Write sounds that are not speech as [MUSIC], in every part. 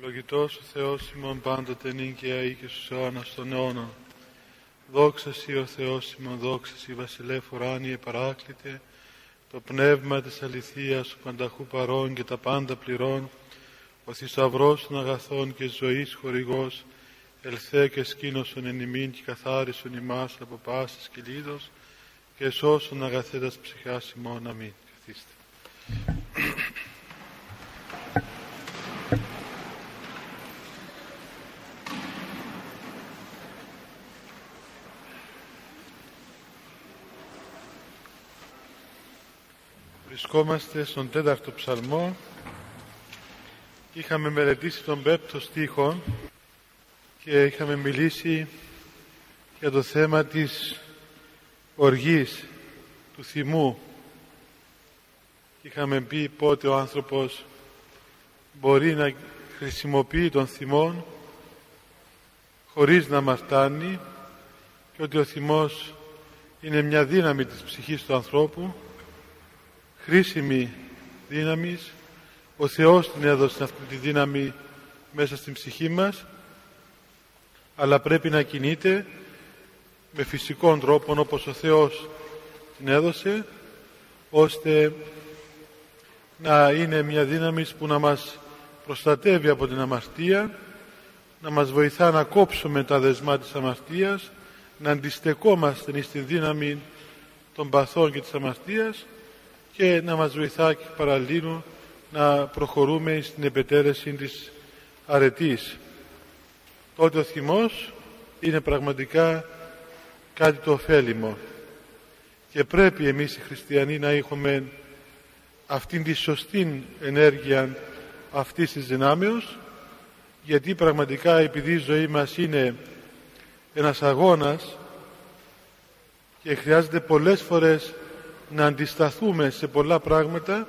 Λογητός ο Θεός ημών πάντοτε νυν και αεί και στους αιώνας των αιώνων. Δόξα Σύ ο Θεός ημών, δόξα Σύ βασιλεύ ουράνιε παράκλητε, το πνεύμα της αληθείας ο πανταχού παρών και τα πάντα πληρών, ο θησαυρός των αγαθών και ζωής χορηγός, ελθέ και σκήνωσον εν ημίν και καθάρισον ημάς από πάσης κυλίδος και σώσον αγαθέτας ψυχάς ημών. Αμήν. Καθίστε. Βρισκόμαστε στον τέταρτο ψαλμό είχαμε μελετήσει τον πέπτο στίχο και είχαμε μιλήσει για το θέμα της οργής, του θυμού. Είχαμε πει πότε ο άνθρωπος μπορεί να χρησιμοποιεί τον θυμό χωρίς να μαρτάνει και ότι ο θυμός είναι μια δύναμη της ψυχής του ανθρώπου χρήσιμη δύναμη. Ο Θεός την έδωσε αυτή τη δύναμη μέσα στην ψυχή μας αλλά πρέπει να κινείται με φυσικό τρόπο όπως ο Θεός την έδωσε ώστε να είναι μια δύναμη που να μας προστατεύει από την αμαρτία να μας βοηθά να κόψουμε τα δεσμά της αμαρτίας να αντιστεκόμαστε στη δύναμη των παθών και της αμαρτίας και να μας βοηθά και παραλλήλου να προχωρούμε στην επετέρεση της αρετής. Τότε ο θυμός είναι πραγματικά κάτι το ωφέλιμο και πρέπει εμείς οι χριστιανοί να έχουμε αυτήν τη σωστή ενέργεια αυτής της δυνάμεως γιατί πραγματικά επειδή η ζωή μας είναι ένας αγώνας και χρειάζεται πολλές φορές να αντισταθούμε σε πολλά πράγματα.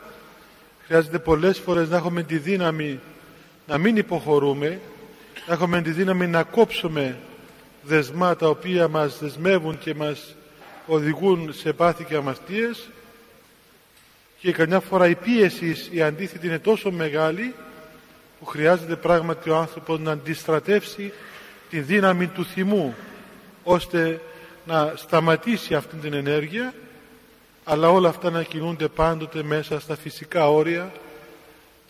Χρειάζεται πολλές φορές να έχουμε τη δύναμη να μην υποχωρούμε να έχουμε τη δύναμη να κόψουμε δεσμά τα οποία μας δεσμεύουν και μας οδηγούν σε πάθη και αμαρτίες. Και καμιά φορά η πίεση η αντίθετη είναι τόσο μεγάλη που χρειάζεται πράγματι ο άνθρωπος να αντιστρατεύσει τη δύναμη του θυμού ώστε να σταματήσει αυτή την ενέργεια αλλά όλα αυτά να κινούνται πάντοτε μέσα στα φυσικά όρια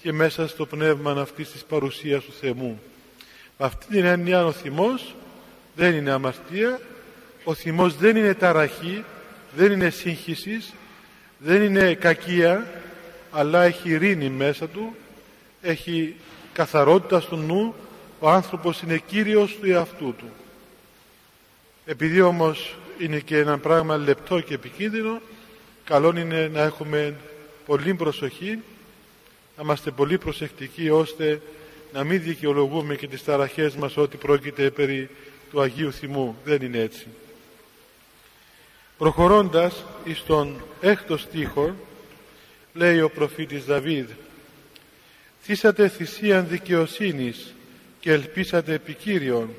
και μέσα στο πνεύμα αυτής της παρουσίας του Θεού. Με αυτή την έννοια ο θυμός δεν είναι αμαρτία, ο θυμός δεν είναι ταραχή, δεν είναι σύγχυσης, δεν είναι κακία, αλλά έχει ειρήνη μέσα του, έχει καθαρότητα στο νου, ο άνθρωπος είναι κύριος του εαυτού του. Επειδή όμως είναι και ένα πράγμα λεπτό και επικίνδυνο, καλό είναι να έχουμε πολύ προσοχή, να είμαστε πολύ προσεκτικοί ώστε να μην δικαιολογούμε και τις ταραχές μας ότι πρόκειται περί του Αγίου Θυμού. Δεν είναι έτσι. Προχωρώντας εις τον έκτο στίχο λέει ο προφήτης Δαβίδ «Θύσατε θυσίαν δικαιοσύνης και ελπίσατε επικύριον»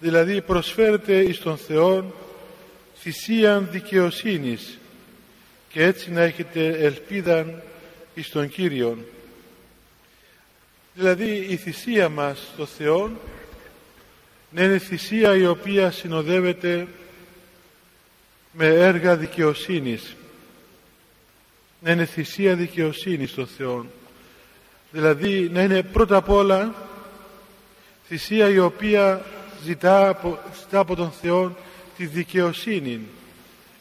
δηλαδή προσφέρετε εις τον Θεό θυσίαν δικαιοσύνης και έτσι να έχετε ελπίδα εις τον Κύριον. Δηλαδή η θυσία μας στο Θεό να είναι θυσία η οποία συνοδεύεται με έργα δικαιοσύνης. Να είναι θυσία δικαιοσύνης στο Θεό. Δηλαδή να είναι πρώτα απ' όλα θυσία η οποία ζητά από, ζητά από τον Θεό τη δικαιοσύνη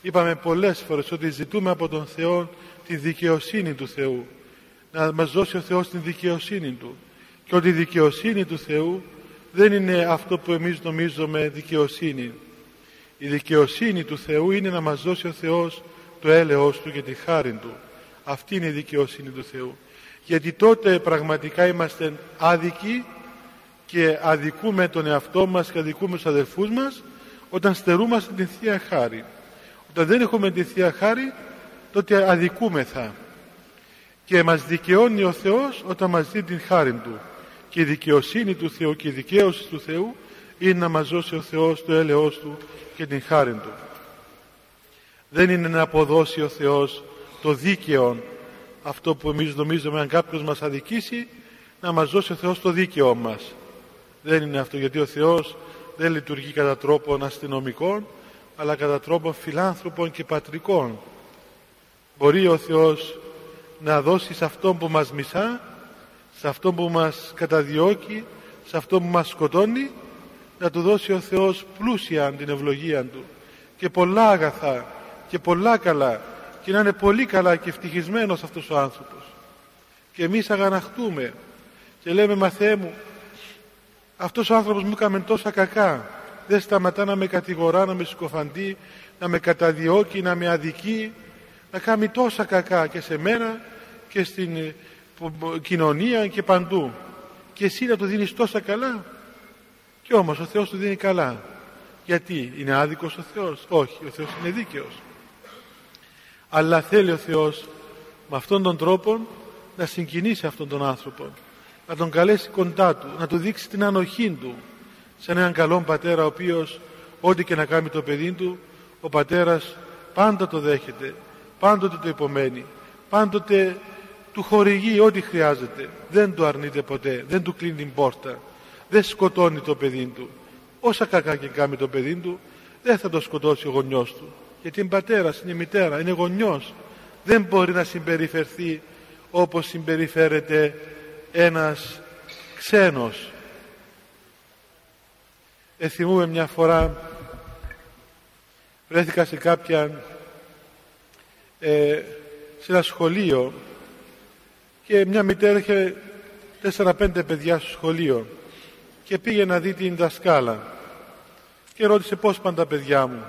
Είπαμε πολλές φορές ότι ζητούμε από τον Θεό τη δικαιοσύνη του Θεού. Να μας δώσει ο Θεός την δικαιοσύνη Του. Και ότι η δικαιοσύνη του Θεού δεν είναι αυτό που εμείς νομίζουμε δικαιοσύνη. Η δικαιοσύνη του Θεού είναι να μας δώσει ο Θεός το έλεος Του και τη χάρη Του. Αυτή είναι η δικαιοσύνη του Θεού. Γιατί τότε πραγματικά είμαστε άδικοι και αδικούμε τον εαυτό μας και αδικούμε τους αδελφούς μας όταν στερούμαστε την Θεία Χάρη. Όταν δεν έχουμε τη Θεία Χάρη τότε αδικούμεθα. Και μας δικαιώνει ο Θεός όταν μας δίνει την χάρη Του. Και η δικαιοσύνη του Θεού και η δικαίωση του Θεού είναι να μας δώσει ο Θεός το έλεος Του και την χάρη Του. Δεν είναι να αποδώσει ο Θεός το δίκαιο αυτό που εμείς νομίζουμε αν κάποιος μας αδικήσει να μας δώσει ο Θεός το δίκαιό μας. Δεν είναι αυτό γιατί ο Θεός δεν λειτουργεί κατά τρόπον αστυνομικών αλλά κατά τρόπον φιλάνθρωπων και πατρικών. Μπορεί ο Θεός να δώσει σε αυτόν που μας μισά, σε αυτόν που μας καταδιώκει, σε αυτόν που μας σκοτώνει, να του δώσει ο Θεός πλούσια την ευλογία Του και πολλά αγαθά και πολλά καλά και να είναι πολύ καλά και ευτυχισμένος αυτός ο άνθρωπος. Και εμείς αγαναχτούμε και λέμε μα Θεέ μου αυτός ο άνθρωπος μου έκανε τόσα κακά δεν σταματά να με κατηγορά, να με συκοφαντεί, να με καταδιώκει, να με αδικεί, να κάνει τόσα κακά και σε μένα και στην ε, κοινωνία και παντού. Και εσύ να του δίνεις τόσα καλά. Και όμως ο Θεός του δίνει καλά. Γιατί είναι άδικος ο Θεός; Όχι, ο Θεός είναι δίκαιος. Αλλά θέλει ο Θεός με αυτόν τον τρόπο να συγκινήσει αυτόν τον άνθρωπο. Να τον καλέσει κοντά του, να του δείξει την ανοχή του σε έναν καλό πατέρα ο οποίος ό,τι και να κάνει το παιδί του ο πατέρας πάντα το δέχεται πάντοτε το υπομένει πάντοτε του χορηγεί ό,τι χρειάζεται. Δεν του αρνείται ποτέ δεν του κλείνει την πόρτα δεν σκοτώνει το παιδί του. Όσα κακά και κάνει το παιδί του δεν θα το σκοτώσει ο γονιός του. Γιατί είναι πατέρας, είναι μητέρα, είναι γονιός. Δεν μπορεί να συμπεριφερθεί όπως συμπεριφέρεται ένας ξένος Εθιμούμε μια φορά βρέθηκα σε κάποια ε, σε ένα σχολείο και μια μητέρα είχε τέσσερα-πέντε παιδιά στο σχολείο και πήγε να δει την δασκάλα και ρώτησε πώς πάνε τα παιδιά μου.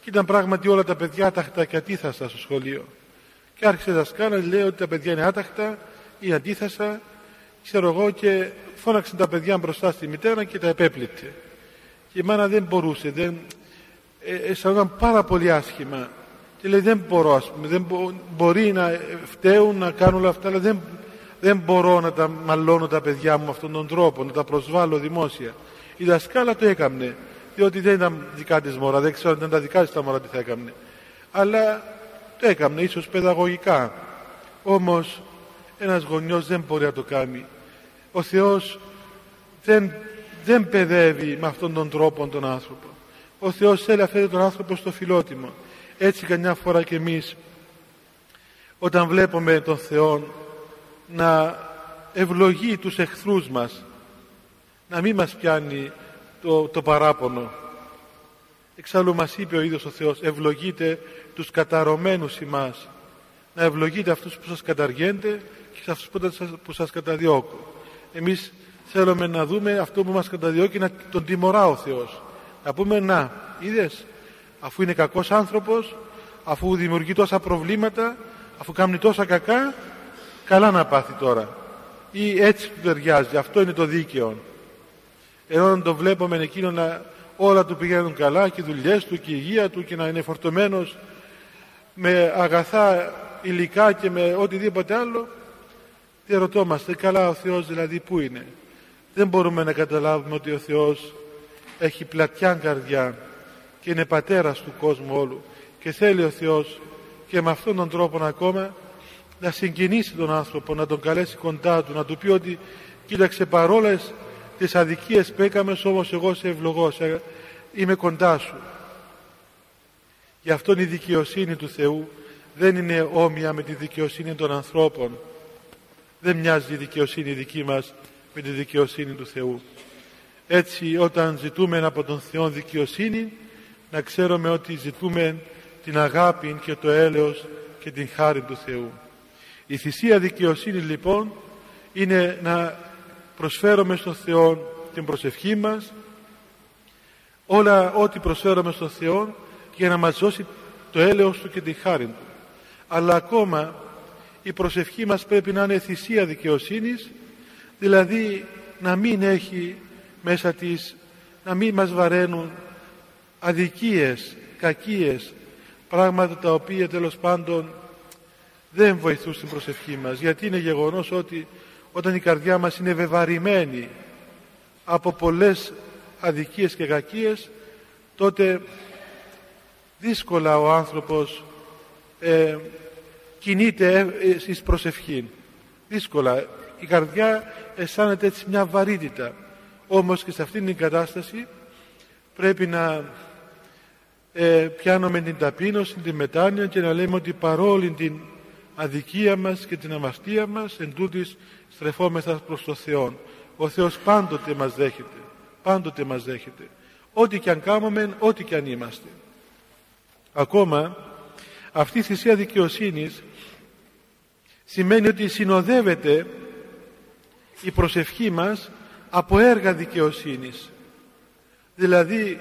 Και ήταν πράγματι όλα τα παιδιά άταχτα και αντίθασα στο σχολείο. Και άρχισε η δασκάλα λέει ότι τα παιδιά είναι άταχτα ή αντίθασα. Ξέρω εγώ και φώναξε τα παιδιά μπροστά στη μητέρα και τα επέπλητε και η μάνα δεν μπορούσε, δεν, ε, αισθανόταν πάρα πολύ άσχημα. Και λέει δεν μπορώ, ας πούμε, δεν μπορεί να φταίουν να κάνουν όλα αυτά, αλλά δεν, δεν μπορώ να τα μαλώνω τα παιδιά μου με αυτόν τον τρόπο, να τα προσβάλλω δημόσια. Η δασκάλα το έκαμνε, διότι δεν ήταν δικά της μωρά, δεν ξέρω αν ήταν τα δικά της τα μωρά τι θα έκαμνε. Αλλά το έκαμνε, ίσως παιδαγωγικά. Όμως ένας γονιός δεν μπορεί να το κάνει. Ο Θεός δεν δεν παιδεύει με αυτόν τον τρόπο τον άνθρωπο. Ο Θεός θέλει αφαίρει τον άνθρωπο στο φιλότιμο. Έτσι καμιά φορά και εμείς όταν βλέπουμε τον Θεό να ευλογεί τους εχθρούς μας να μην μας πιάνει το, το παράπονο εξάλλου μας είπε ο ίδιος ο Θεός ευλογείτε τους καταρωμένους ημάς να ευλογείτε αυτούς που σας καταργένται και αυτούς που σας καταδιώκουν εμείς θέλουμε να δούμε αυτό που μας καταδιώκει να τον τιμωρά ο Θεός. Να πούμε να είδες αφού είναι κακός άνθρωπος αφού δημιουργεί τόσα προβλήματα αφού κάνει τόσα κακά καλά να πάθει τώρα ή έτσι του ταιριάζει αυτό είναι το δίκαιο. Ενώ να το βλέπουμε εκείνο να όλα του πηγαίνουν καλά και οι δουλειές του και η υγεία του και να είναι φορτωμένος με αγαθά υλικά και με οτιδήποτε άλλο διαρωτόμαστε καλά ο Θεός δηλαδή που είναι; Δεν μπορούμε να καταλάβουμε ότι ο Θεός έχει πλατιά καρδιά και είναι πατέρας του κόσμου όλου και θέλει ο Θεός και με αυτόν τον τρόπο ακόμα να συγκινήσει τον άνθρωπο, να τον καλέσει κοντά του, να του πει ότι κοίταξε παρόλες τις αδικίες που έκαμες όμως εγώ σε ευλογώ, είμαι κοντά σου. Γι' αυτόν η δικαιοσύνη του Θεού δεν είναι όμοια με τη δικαιοσύνη των ανθρώπων. Δεν μοιάζει η δικαιοσύνη δική μας με τη δικαιοσύνη του Θεού. Έτσι όταν ζητούμε από τον Θεό δικαιοσύνη να ξέρουμε ότι ζητούμε την αγάπη και το έλεος και την χάρη του Θεού. Η θυσία δικαιοσύνη λοιπόν είναι να προσφέρουμε στον Θεό την προσευχή μας όλα ό,τι προσφέρουμε στον Θεό για να μας δώσει το έλεος Του και την χάρη Του. Αλλά ακόμα η προσευχή μας πρέπει να είναι θυσία δικαιοσύνης δηλαδή να μην έχει μέσα της να μην μας βαραίνουν αδικίες, κακίες πράγματα τα οποία τέλος πάντων δεν βοηθούν στην προσευχή μας. Γιατί είναι γεγονός ότι όταν η καρδιά μας είναι βεβαρημένη από πολλές αδικίες και κακίες τότε δύσκολα ο άνθρωπος ε, κινείται εις προσευχή δύσκολα η καρδιά αισθάνεται έτσι μια βαρύτητα όμως και σε αυτήν την κατάσταση πρέπει να ε, πιάνουμε την ταπείνωση, την μετάνοια και να λέμε ότι παρόλη την αδικία μας και την αμαστία μας εν τούτης στρεφόμεθα προς το Θεό. Ο Θεός πάντοτε μας δέχεται. Πάντοτε μας δέχεται. Ό,τι και αν κάνουμε, ό,τι και αν είμαστε. Ακόμα αυτή η θυσία δικαιοσύνης σημαίνει ότι συνοδεύεται η προσευχή μας από έργα δικαιοσύνης. Δηλαδή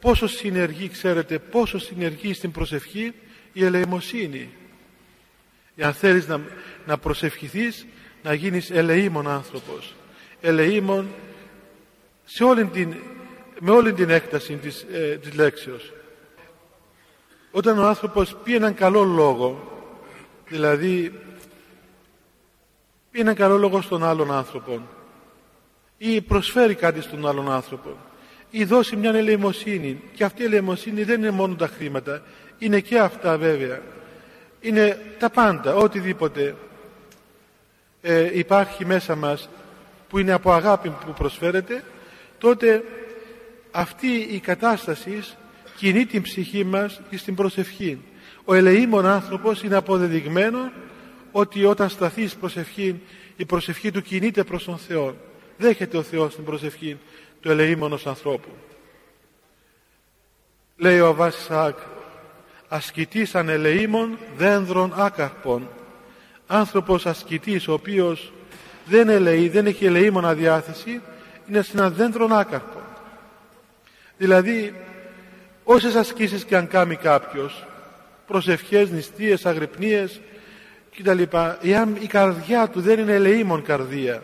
πόσο συνεργεί, ξέρετε, πόσο συνεργεί στην προσευχή η ελεημοσύνη. Εάν θέλεις να, να προσευχηθείς, να γίνεις ελεήμων άνθρωπος. Ελεήμων σε όλη την, με όλη την έκταση της, ε, της λέξεως. Όταν ο άνθρωπος πει έναν καλό λόγο, δηλαδή πει έναν καλό λόγο στον άλλον άνθρωπο. Ή προσφέρει κάτι στον άλλον άνθρωπο. Ή δώσει μια ελεημοσύνη. Και αυτή η ελεημοσύνη δεν είναι μόνο τα χρήματα. Είναι και αυτά βέβαια. Είναι τα πάντα οτιδήποτε ε, υπάρχει μέσα μας που είναι από αγάπη που προσφέρεται τότε αυτή η κατάσταση κινεί την ψυχή μας στην προσευχή. Ο ελεήμων άνθρωπος είναι αποδεδειγμένο ότι όταν σταθείς προσευχή η προσευχή του κινείται προς τον Θεό δέχεται ο Θεός την προσευχή του ελεήμονος ανθρώπου. Λέει ο Αβάς Ισαάκ ασκητής ανελεήμων δένδρων άκαρπων. Άνθρωπος ασκητής ο οποίος δεν ελεεί, δεν έχει ελεήμονα διάθεση είναι σαν ένα δέντρο άκαρπο δηλαδή όσες ασκήσεις και αν κάνει κάποιος προσευχές, νηστείες, αγρυπνίες κτλ εάν η καρδιά του δεν είναι ελεήμων καρδία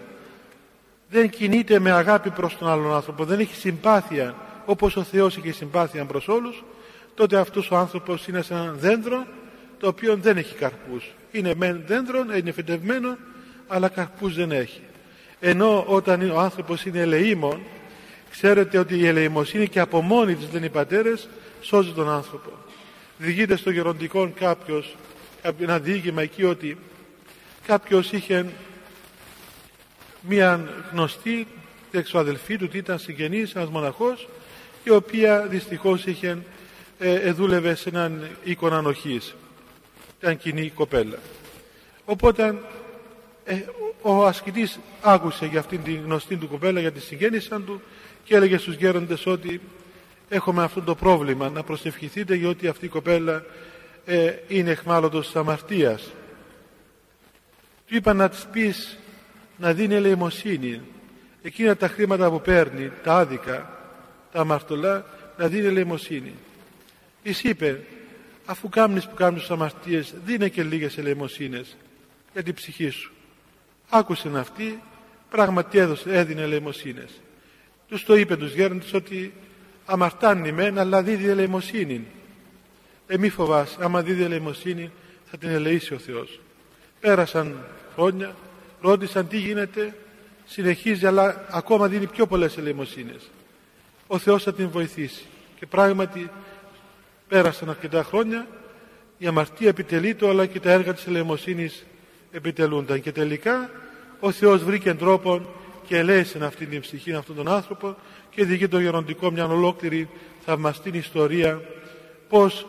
δεν κινείται με αγάπη προς τον άλλον άνθρωπο δεν έχει συμπάθεια όπως ο Θεός έχει συμπάθεια προς όλους τότε αυτός ο άνθρωπος είναι σαν ένα δέντρο το οποίο δεν έχει καρπούς. Είναι μεν δέντρο, είναι φυτευμένο αλλά καρπούς δεν έχει. Ενώ όταν ο άνθρωπος είναι ελεήμων ξέρετε ότι η ελεημοσύνη και από μόνη της λένε οι πατέρες σώζει τον άνθρωπο. Διηγείται στο γεροντικό κάποιος ένα διήγημα εκεί ότι κάποιος είχε μία γνωστή εξωαδελφή του ήταν συγγενής ένας μοναχός η οποία δυστυχώς είχε ε, δούλευε σε έναν οίκο ανοχής. Ήταν κοινή κοπέλα. Οπότε ε, ο ασκητής άκουσε για αυτήν την γνωστή του κοπέλα για τη συγγέννησαν του και έλεγε στους γέροντες ότι έχουμε αυτό το πρόβλημα να προσευχηθείτε γιατί αυτή η κοπέλα ε, είναι εχμάλωτος της αμαρτίας. Του είπα να της πεις να δίνει ελεημοσύνη. Εκείνα τα χρήματα που παίρνει τα άδικα τα αμαρτωλά να δίνει ελεημοσύνη. Της είπε αφού κάνεις που κάνεις τις αμαρτίες δίνε και λίγες ελεημοσύνες για την ψυχή σου άκουσε αυτή πράγματι έδωσε, έδινε ελεημοσύνες. Τους το είπε τους γέροντες ότι αμαρτάνει μεν αλλά δίδει ελεημοσύνη ε μη φοβάσαι. Άμα δίδει ελεημοσύνη θα την ελεήσει ο Θεός. Πέρασαν χρόνια ρώτησαν τι γίνεται συνεχίζει αλλά ακόμα δίνει πιο πολλές ελεημοσύνες. Ο Θεός θα την βοηθήσει. Και πράγματι πέρασαν αρκετά χρόνια η αμαρτία επιτελείται αλλά και τα έργα της ελεημοσύνης επιτελούνταν. Και τελικά ο Θεός βρήκε τρόπο και ελέησε αυτή την ψυχή αυτόν τον άνθρωπο και διηγεί το γεροντικό μια ολόκληρη θαυμαστή ιστορία πως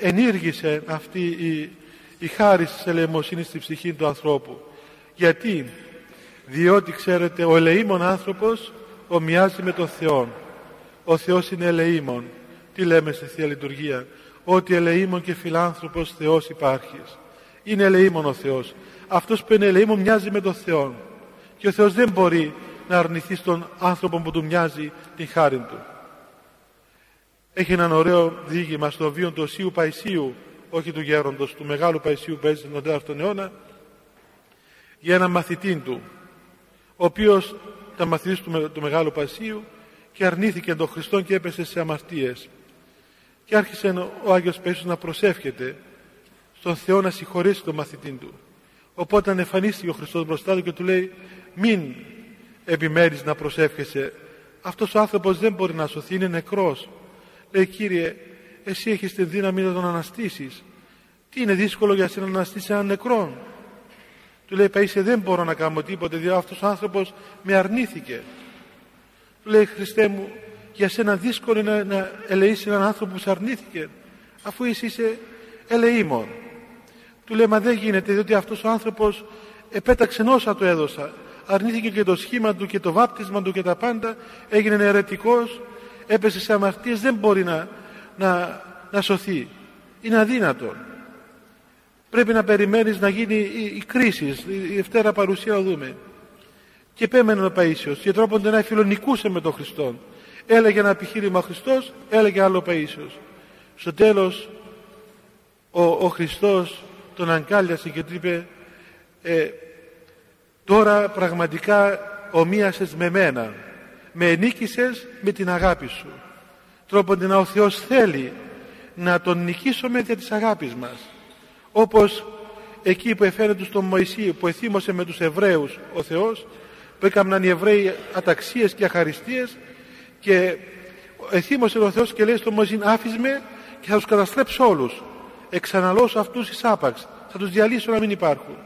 ενήργησε αυτή η, η χάρη της ελεημοσύνης στη ψυχή του ανθρώπου. Γιατί; Διότι ξέρετε ο ελεήμων άνθρωπος ομοιάζει με τον Θεό ο Θεός είναι ελεήμων. Τι λέμε στη Θεία Λειτουργία; Ότι ελεήμων και φιλάνθρωπος Θεός υπάρχεις. Είναι ελεήμων ο Θεός. Αυτός που είναι ελεήμων μοιάζει με τον Θεό και ο Θεός δεν μπορεί να αρνηθεί στον άνθρωπο που του μοιάζει την χάρη του έχει έναν ωραίο διήγημα στο βίο του Οσίου Παϊσίου όχι του γέροντος, του μεγάλου Παϊσίου που έζησε τον 4ο αιώνα για έναν μαθητή του ο οποίος ήταν μαθητής του, του Μεγάλου Παϊσίου και αρνήθηκε τον Χριστό και έπεσε σε αμαρτίες. Και άρχισε ο Άγιος Παΐσιος να προσεύχεται στον Θεό να συγχωρήσει τον μαθητή του. Οπότε εμφανίστηκε ο Χριστός μπροστά του και του λέει μην επιμένεις να προσεύχεσαι. Αυτός ο άνθρωπος δεν μπορεί να σωθεί είναι νεκρός λέει Κύριε εσύ έχεις την δύναμη να τον αναστήσεις. Τι είναι δύσκολο για σένα να αναστήσεις έναν νεκρό του λέει Παΐσιε δεν μπορώ να κάνω τίποτε διότι αυτός ο άνθρωπος με αρνήθηκε του λέει Χριστέ μου για σένα δύσκολο είναι να ελεήσει έναν άνθρωπο που σε αρνήθηκε αφού εσύ είσαι ελεήμων του λέει μα δεν γίνεται διότι αυτός ο άνθρωπος επέταξε όσα του έδωσα. Αρνήθηκε και το σχήμα του και το βάπτισμα του και τα πάντα. Έγινε αιρετικός έπεσε σε αμαρτίες δεν μπορεί να, να, να σωθεί. Είναι αδύνατο. Πρέπει να περιμένεις να γίνει η, η κρίση η ευτέρα παρουσία να δούμε. Και επέμενε ο Παΐσιος και τρόπον να φιλονικούσε με τον Χριστό έλεγε ένα επιχείρημα ο Χριστός έλεγε άλλο ο Παΐσιος στο τέλος ο, ο Χριστός τον αγκάλιασε και του είπε ε, τώρα πραγματικά ομοίασες με μένα με ενίκησες με την αγάπη σου. Τρόπον να ο Θεός θέλει να τον νικήσουμε για της αγάπης μας. Όπως εκεί που εφαίνεται στον Μωυσή που εθύμωσε με τους Εβραίους ο Θεός που έκαναν οι Εβραίοι αταξίες και αχαριστίες και εθύμωσε ο Θεός και λέει στον Μωυσή άφης με και θα τους καταστρέψω όλους. Εξαναλώσω αυτούς εις άπαξ. Θα τους διαλύσω να μην υπάρχουν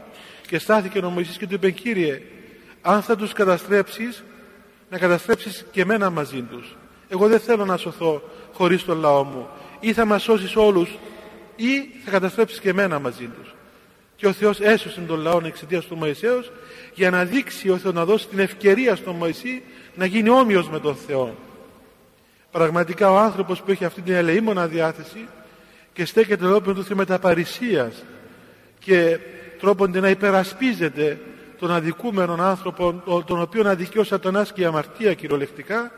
και στάθηκε ο Μωυσής και του είπε Κύριε αν θα τους καταστρέψεις να καταστρέψεις και εμένα μαζί τους. Εγώ δεν θέλω να σωθώ χωρίς τον λαό μου. Ή θα μας σώσεις όλους ή θα καταστρέψεις και εμένα μαζί τους. Και ο Θεός έσωσε τον λαό εξαιτίας του Μωυσέως για να δείξει ο Θεός να δώσει την ευκαιρία στον Μωυσή να γίνει όμοιος με τον Θεό. Πραγματικά ο άνθρωπος που έχει αυτή την ελεήμονα διάθεση και στέκεται ενώπιον του Θεού μεταπαρισίας και τρόπον να υπερασπίζεται τον αδικούμενο άνθρωπο τον οποίο αδικεί ο σατανάς και η αμαρτία κυριολεκτικά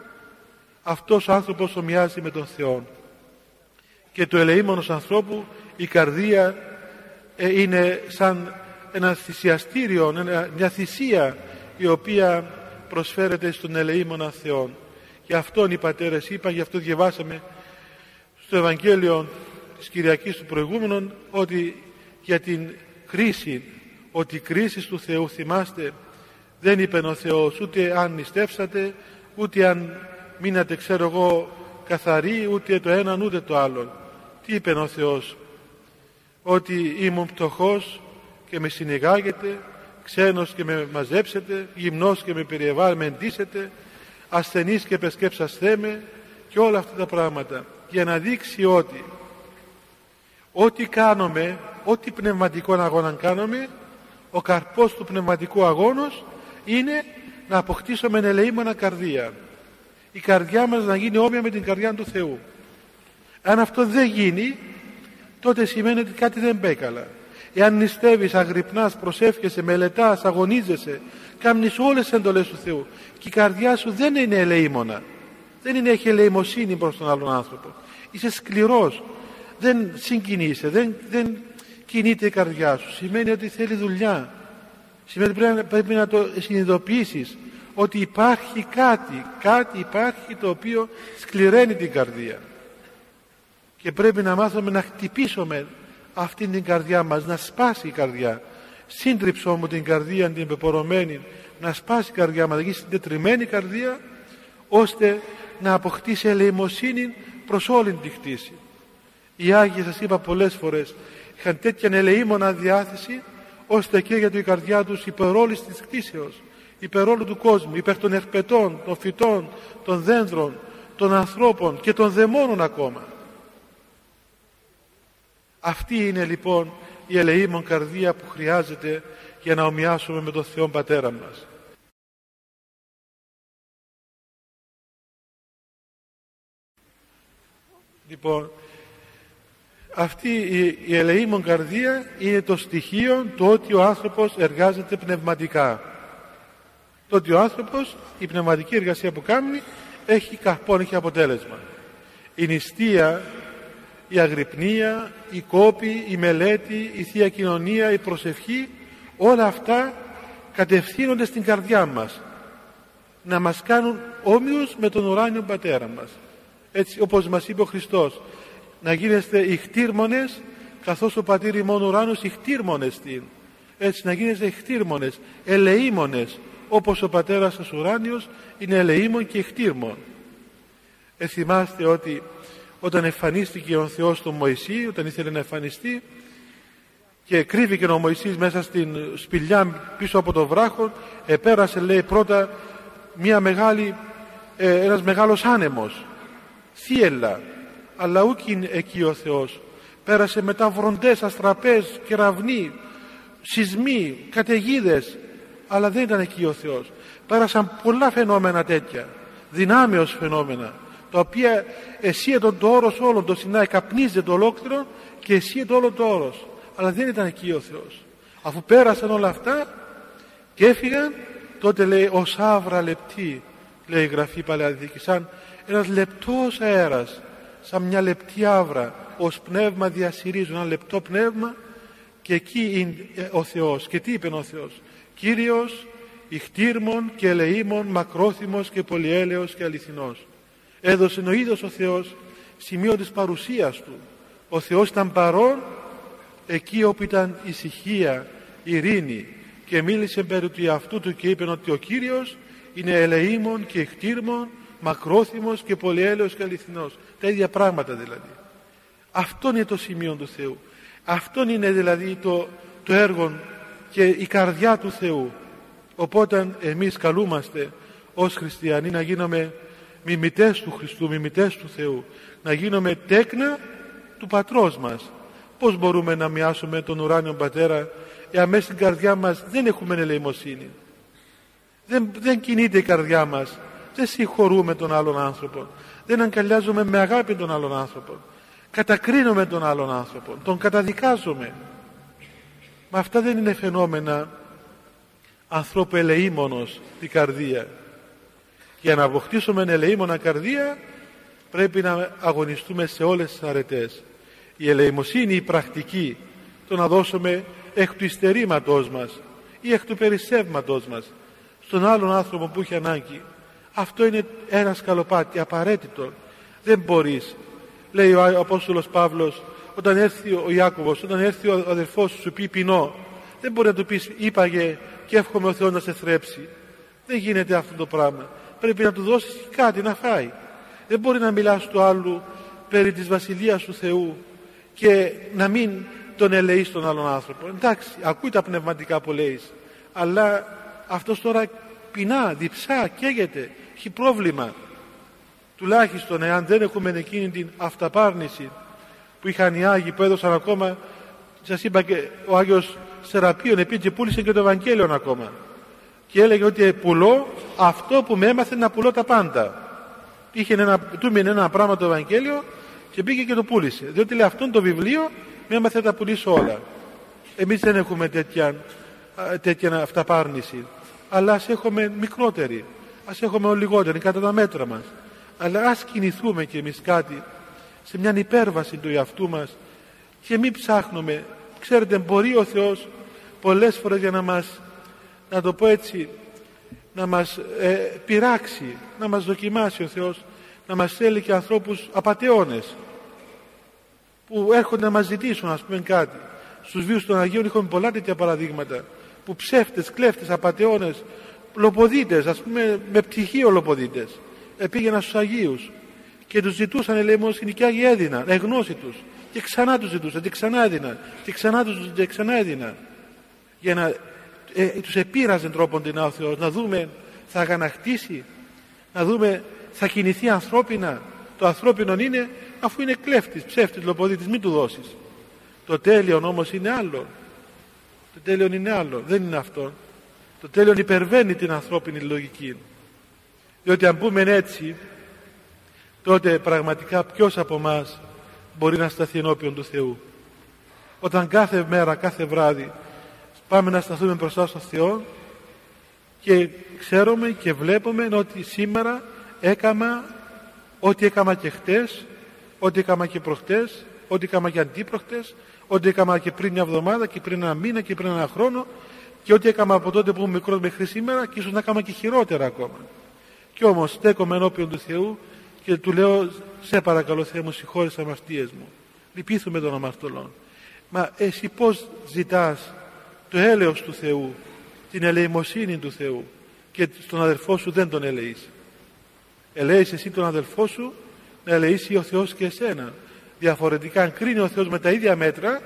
αυτός ο άνθρωπος ομοιάζει με τον Θεό και του ελεήμονος ανθρώπου η καρδία ε, είναι σαν ένα θυσιαστήριο, μια θυσία η οποία προσφέρεται στον ελεήμονα Θεό. Γι' αυτόν οι πατέρες είπαν, γι' αυτό διαβάσαμε στο Ευαγγέλιο της Κυριακής του προηγούμενων ότι για την κρίση, ότι η κρίση του Θεού θυμάστε δεν είπε ο Θεός ούτε αν νηστεύσατε ούτε αν μείνατε ξέρω εγώ καθαροί ούτε το έναν ούτε το άλλο τι είπε ο Θεός; Ότι ήμουν πτωχός και με συνηγάγετε ξένος και με μαζέψετε γυμνός και με περιεβάλλει με εντύσετε ασθενής και πεσκέψασθέ με και όλα αυτά τα πράγματα για να δείξει ότι ό,τι κάνουμε ό,τι πνευματικό αγώνα κάνουμε ο καρπός του πνευματικού αγώνος είναι να αποκτήσουμε ελεήμονα καρδία. Η καρδιά μας να γίνει όμοια με την καρδιά του Θεού. Αν αυτό δεν γίνει τότε σημαίνει ότι κάτι δεν πάει καλά. Εάν νηστεύεις, αγρυπνάς, προσεύχεσαι, μελετάς, αγωνίζεσαι κάνεις όλες τις εντολές του Θεού και η καρδιά σου δεν είναι ελεήμονα. Δεν είναι, έχει ελεημοσύνη προς τον άλλον άνθρωπο. Είσαι σκληρός. Δεν συγκινείσαι δεν, δεν κινείται η καρδιά σου. Σημαίνει ότι θέλει δουλειά. Σημαίνει ότι πρέπει, πρέπει να το συνειδητοποιήσεις ότι υπάρχει κάτι κάτι υπάρχει το οποίο σκληραίνει την καρδία. Και πρέπει να μάθουμε να χτυπήσουμε αυτή την καρδιά μας να σπάσει η καρδιά. Σύντριψω μου την καρδία την πεπορωμένη να σπάσει η καρδιά μας να γίνει συντετριμένη καρδία ώστε να αποκτήσει ελεημοσύνη προς όλη την χτίση. Οι Άγιοι σας είπα πολλές φορές είχαν τέτοια ελεήμονα διάθεση ώστε και για η καρδιά τους υπερόλης της κτήσεως υπερόλου του κόσμου υπέρ των ερπετών, των φυτών, των δέντρων των ανθρώπων και των δαιμόνων ακόμα αυτή είναι λοιπόν η ελεήμον καρδία που χρειάζεται για να ομοιάσουμε με τον Θεό Πατέρα μας. Λοιπόν, αυτή η, ελεήμον καρδία είναι το στοιχείο το ότι ο άνθρωπος εργάζεται πνευματικά. Το ότι ο άνθρωπος, η πνευματική εργασία που κάνει, έχει καρπόν, έχει αποτέλεσμα. Η νηστεία η αγρυπνία, η κόπη, η μελέτη, η Θεία Κοινωνία, η προσευχή όλα αυτά κατευθύνονται στην καρδιά μας να μας κάνουν όμοιους με τον ουράνιο πατέρα μας έτσι όπως μας είπε ο Χριστός να γίνεστε ηχτήρμονες καθώς ο πατήρ ημών ουράνος ηχτήρμονες την έτσι να γίνεστε ηχτήρμονες ελεήμονες όπως ο πατέρας σας ουράνιος είναι ελεήμων και ηχτήρμον Εθιμάστε ότι όταν εμφανίστηκε ο Θεός στον Μωυσή όταν ήθελε να εμφανιστεί και κρύβηκε ο Μωυσής μέσα στην σπηλιά πίσω από το βράχο επέρασε λέει πρώτα μια μεγάλη, ε, ένας μεγάλος άνεμος θύελα αλλά ούκιν εκεί ο Θεός. Πέρασε μετά βροντές, αστραπές, κεραυνοί σεισμοί, καταιγίδες, αλλά δεν ήταν εκεί ο Θεός. Πέρασαν πολλά φαινόμενα τέτοια. Δυνάμεως φαινόμενα τα οποία εσύ τον το όρος όλων το Σινάι καπνίζεται ολόκληρο και εσύ το όλο το όρος. Αλλά δεν ήταν εκεί ο Θεός. Αφού πέρασαν όλα αυτά και έφυγαν τότε λέει ως άβρα λεπτή λέει η Γραφή Παλαιαδίκης σαν ένας λεπτός αέρας σαν μια λεπτή άβρα ως πνεύμα διασυρίζουν ένα λεπτό πνεύμα και εκεί είναι ο Θεός. Και τι είπε ο Θεός; Κύριος ηχτήρμων και ελεήμων μακρόθυμος και πολυέλεος και αληθινός. Έδωσε ο ίδιος ο Θεός σημείο της παρουσίας Του. Ο Θεός ήταν παρόν εκεί όπου ήταν ησυχία, ειρήνη. Και μίλησε περί του αυτού του και είπε ότι ο Κύριος είναι ελεήμων και εχτήρμων, μακρόθυμος και πολυέλεος και αληθινός. Τα ίδια πράγματα δηλαδή. Αυτό είναι το σημείο του Θεού. Αυτό είναι δηλαδή το, το έργο και η καρδιά του Θεού. Οπότε εμείς καλούμαστε ως χριστιανοί να γίνουμε μιμητές του Χριστού, μιμητές του Θεού. Να γίνουμε τέκνα του πατρός μας Πώς μπορούμε να μοιάσουμε τον ουράνιο πατέρα εάν μέσα στην καρδιά μας δεν έχουμε ελεημοσύνη; Δεν, δεν κινείται η καρδιά μας. Δεν συγχωρούμε τον άλλον άνθρωπο. Δεν αγκαλιάζουμε με αγάπη τον άλλον άνθρωπο. Κατακρίνουμε τον άλλον άνθρωπο. Τον καταδικάζουμε. Μα αυτά δεν είναι φαινόμενα ανθρώπου ελεήμονος την καρδία. Για να αποκτήσουμε ελεήμονα καρδία πρέπει να αγωνιστούμε σε όλες τις αρετές η ελεημοσύνη η πρακτική το να δώσουμε εκ του υστερήματός μας ή εκ του περισσεύματός μας στον άλλον άνθρωπο που έχει ανάγκη αυτό είναι ένα σκαλοπάτι απαραίτητο. Δεν μπορείς λέει ο Απόστολος Παύλος όταν έρθει ο Ιάκωβος όταν έρθει ο αδελφός σου σου πει ποινώ δεν μπορεί να του πεις είπαγε και εύχομαι ο Θεός να σε θρέψει δεν γίνεται αυτό το πράγμα. Πρέπει να του δώσεις κάτι να φάει. Δεν μπορεί να μιλάς του άλλου περί της Βασιλείας του Θεού και να μην τον ελεεί τον άλλον άνθρωπο. Εντάξει, ακούει τα πνευματικά που λέεις, αλλά αυτός τώρα πεινά, διψά, καίγεται, έχει πρόβλημα. Τουλάχιστον εάν δεν έχουμε εκείνη την αυταπάρνηση που είχαν οι Άγιοι που έδωσαν ακόμα, σας είπα και ο Άγιος Σεραπείων επί και πούλησε και το Ευαγγέλιο ακόμα. Και έλεγε ότι πουλώ αυτό που με έμαθε να πουλώ τα πάντα. Είχε ένα, του μείνει ένα πράγμα το Ευαγγέλιο και πήγε και το πούλησε. Διότι λέει αυτό το βιβλίο με έμαθε να τα πουλήσω όλα. Εμείς δεν έχουμε τέτοια, τέτοια αυταπάρνηση. Αλλά ας έχουμε μικρότερη. Ας έχουμε λιγότερη κατά τα μέτρα μας. Αλλά ας κινηθούμε κι εμείς κάτι σε μια υπέρβαση του εαυτού μας και μην ψάχνουμε. Ξέρετε μπορεί ο Θεός πολλές φορές για να μας να το πω έτσι να μας ε, πειράξει, να μας δοκιμάσει ο Θεός να μας στέλνει και ανθρώπους απατεώνες που έρχονται να μας ζητήσουν ας πούμε κάτι στους βίους των Αγίων έχουμε πολλά τέτοια παραδείγματα που ψεύτες, κλέφτες, απατεώνες λοποδίτες ας πούμε με πτυχίο λοποδίτες. Πήγαιναν στους Αγίους και τους ζητούσαν ελεημοσύνη και Άγιοι έδιναν εγνώση τους και ξανά τους ζητούσαν και ξανά έδιναν και ξανά τους και ξανά έδιναν για να ε, τους επήραζε τρόπον την ο Θεός να δούμε θα αγανακτήσει να δούμε θα κινηθεί ανθρώπινα το ανθρώπινο είναι αφού είναι κλέφτης, ψεύτης, λοποδίτης μην του δώσεις. Το τέλειο όμως είναι άλλο. Το τέλειο είναι άλλο δεν είναι αυτό το τέλειο υπερβαίνει την ανθρώπινη λογική. Διότι αν πούμε έτσι τότε πραγματικά ποιος από εμά μπορεί να σταθεί ενώπιον του Θεού. Όταν κάθε μέρα, κάθε βράδυ πάμε να σταθούμε μπροστά στο Θεό και ξέρουμε και βλέπουμε ότι σήμερα έκαμα ό,τι έκαμα και χτες, ό,τι έκαμα και προχτές, ό,τι έκαμα και αντίπροχτες, ό,τι έκαμα και πριν μια εβδομάδα και πριν ένα μήνα και πριν ένα χρόνο και ό,τι έκαμα από τότε που ήμουν μικρός μέχρι σήμερα και ίσως να έκαμα και χειρότερα ακόμα. Κι όμως στέκομαι ενώπιον του Θεού και του λέω σε παρακαλώ Θεέ μου συγχώρεσα αμαρτίες μου. Λυπήθουμε των αμαρτωλών. Μα εσύ πώς ζητάς το έλεος του Θεού, την ελεημοσύνη του Θεού και στον αδελφό σου δεν τον ελεείς ελέεις εσύ τον αδελφό σου να ελεήσει ο Θεός και εσένα διαφορετικά αν κρίνει ο Θεός με τα ίδια μέτρα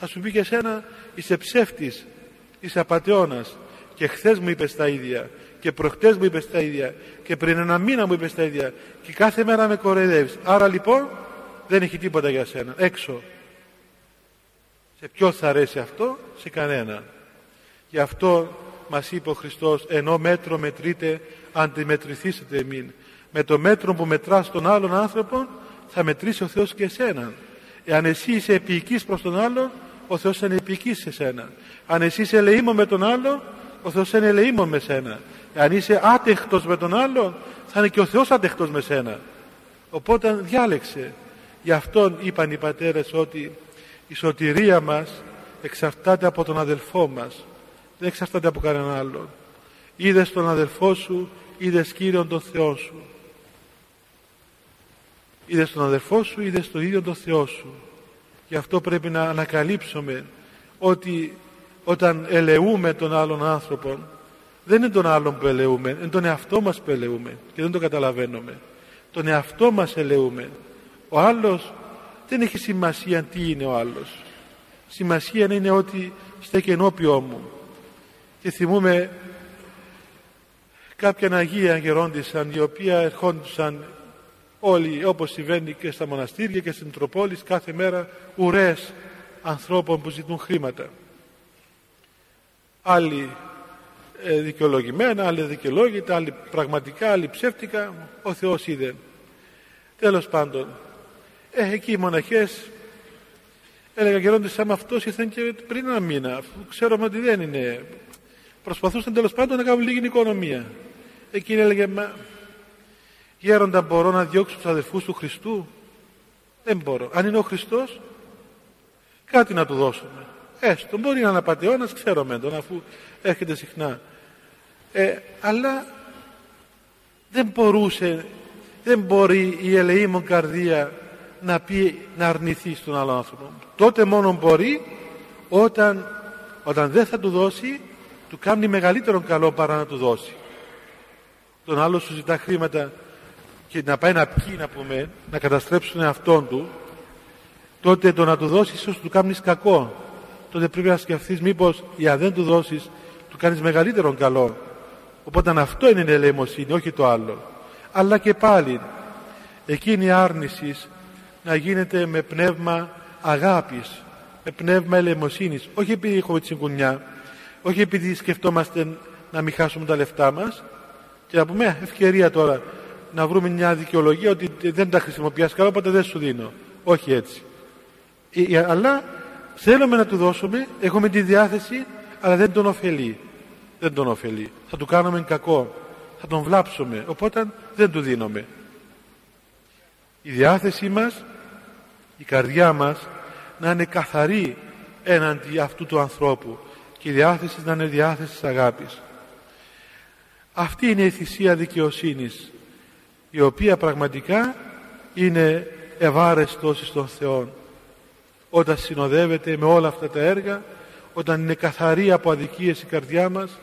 θα σου πει και εσένα είσαι ψεύτης, είσαι απατεώνας και χθες μου είπες τα ίδια. Και προχτές μου είπες τα ίδια. Και πριν ένα μήνα μου είπες τα ίδια. Και κάθε μέρα με κοροϊδεύεις. Άρα λοιπόν δεν έχει τίποτα για σένα. Έξω. Σε ποιο θα αρέσει αυτό; Σε κανένα. Γι' αυτό μας είπε ο Χριστός ενώ μέτρο μετρείτε αντιμετρηθήσετε εμείς με το μέτρο που μετράς τον άλλον άνθρωπο θα μετρήσει ο Θεός και εσένα εάν εσύ είσαι επίοικης προς τον άλλον ο Θεός είναι επίοικης σε σένα. Αν εσύ είσαι ελεήμων με τον άλλον ο Θεός είναι ελεήμων με σένα. Αν είσαι άτεχτος με τον άλλον θα είναι και ο Θεός άτεχτος με σένα. Οπότε διάλεξε. Γι' αυτόν είπαν οι πατέρες ότι η σωτηρία μας εξαρτάται από τον αδελφό μας. Δεν εξαρτάται από κανέναν άλλον. Είδες τον αδελφό σου είδες Κύριον τον Θεό σου. Είδες τον αδελφό σου είδες τον ίδιο τον Θεό σου γι' αυτό πρέπει να ανακαλύψουμε ότι όταν ελεούμε τον άλλον άνθρωπο δεν είναι τον άλλον που ελεούμε είναι τον εαυτό μας που ελεούμε και δεν το καταλαβαίνουμε. Τον εαυτό μας ελεούμε. Ο άλλος δεν έχει σημασία τι είναι ο άλλος. Σημασία είναι ότι στέκει ενώπιό μου. Και θυμούμε κάποια Αγία γερόντισαν η οποία ερχόντουσαν όλοι όπως συμβαίνει και στα μοναστήρια και στην Τροπόλης κάθε μέρα ουρές ανθρώπων που ζητούν χρήματα. Άλλοι ε, δικαιολογημένα, άλλοι δικαιολόγητα, άλλοι πραγματικά, άλλοι ψεύτικα ο Θεός είδε. Τέλος πάντων ε, εκεί οι μοναχές έλεγα γερόντες σαν αυτός ήρθαν και πριν ένα μήνα αφού ξέρουμε ότι δεν είναι προσπαθούσαν τέλος πάντων να κάνουν λίγη οικονομία. Εκείνη έλεγε μα γέροντα μπορώ να διώξω τους αδελφούς του Χριστού; Δεν μπορώ. Αν είναι ο Χριστός κάτι να του δώσουμε. Έστω μπορεί να είναι απαταιώνας ξέρουμε τον αφού έρχεται συχνά. Ε, αλλά δεν μπορούσε δεν μπορεί η ελεήμων καρδία να πει να αρνηθεί στον άλλο άνθρωπο. Τότε μόνο μπορεί όταν, όταν δεν θα του δώσει του κάνει μεγαλύτερο καλό παρά να του δώσει. Τον άλλο σου ζητά χρήματα και να πάει να πιει να πούμε να καταστρέψει τον εαυτό του τότε το να του δώσεις ίσως του κάνεις κακό. Τότε πρέπει να σκεφτείς μήπως για δεν του δώσεις του κάνεις μεγαλύτερο καλό. Οπότε αυτό είναι η ελεημοσύνη όχι το άλλο. Αλλά και πάλι εκείνη η άρνηση να γίνεται με πνεύμα αγάπης με πνεύμα ελεημοσύνης. Όχι επειδή έχουμε τσιγκουνιά όχι επειδή σκεφτόμαστε να μην χάσουμε τα λεφτά μας. Και να πούμε ευκαιρία τώρα να βρούμε μια δικαιολογία ότι δεν τα χρησιμοποιάς καλά οπότε δεν σου δίνω. Όχι έτσι. Ε, ε, αλλά θέλουμε να του δώσουμε έχουμε τη διάθεση αλλά δεν τον ωφελεί. Δεν τον ωφελεί. Θα του κάνουμε κακό. Θα τον βλάψουμε. Οπότε δεν του δίνουμε. Η διάθεσή μας η καρδιά μας να είναι καθαρή έναντι αυτού του ανθρώπου και η διάθεση να είναι διάθεση αγάπης. Αυτή είναι η θυσία δικαιοσύνης η οποία πραγματικά είναι ευάρεστος στον Θεό όταν συνοδεύεται με όλα αυτά τα έργα όταν είναι καθαρή από αδικίες η καρδιά μας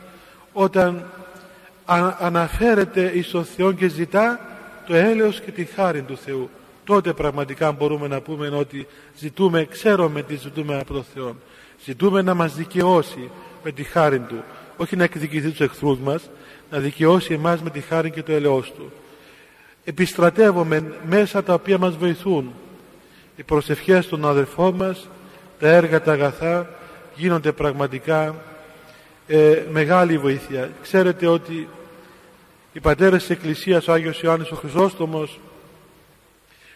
όταν αναφέρεται εις τον Θεό και ζητά το έλεος και τη χάρη του Θεού. Τότε πραγματικά μπορούμε να πούμε ότι ζητούμε, ξέρουμε τι ζητούμε από τον Θεό ζητούμε να μας δικαιώσει με τη χάρη Του. Όχι να εκδικηθεί τους εχθρούς μας να δικαιώσει εμάς με τη χάρη και το ελαιός Του επιστρατεύουμε μέσα τα οποία μας βοηθούν. Οι προσευχές των αδελφών μας τα έργα τα αγαθά γίνονται πραγματικά ε, μεγάλη βοήθεια. Ξέρετε ότι οι πατέρες της Εκκλησίας ο Άγιος Ιωάννης ο Χρυσόστομος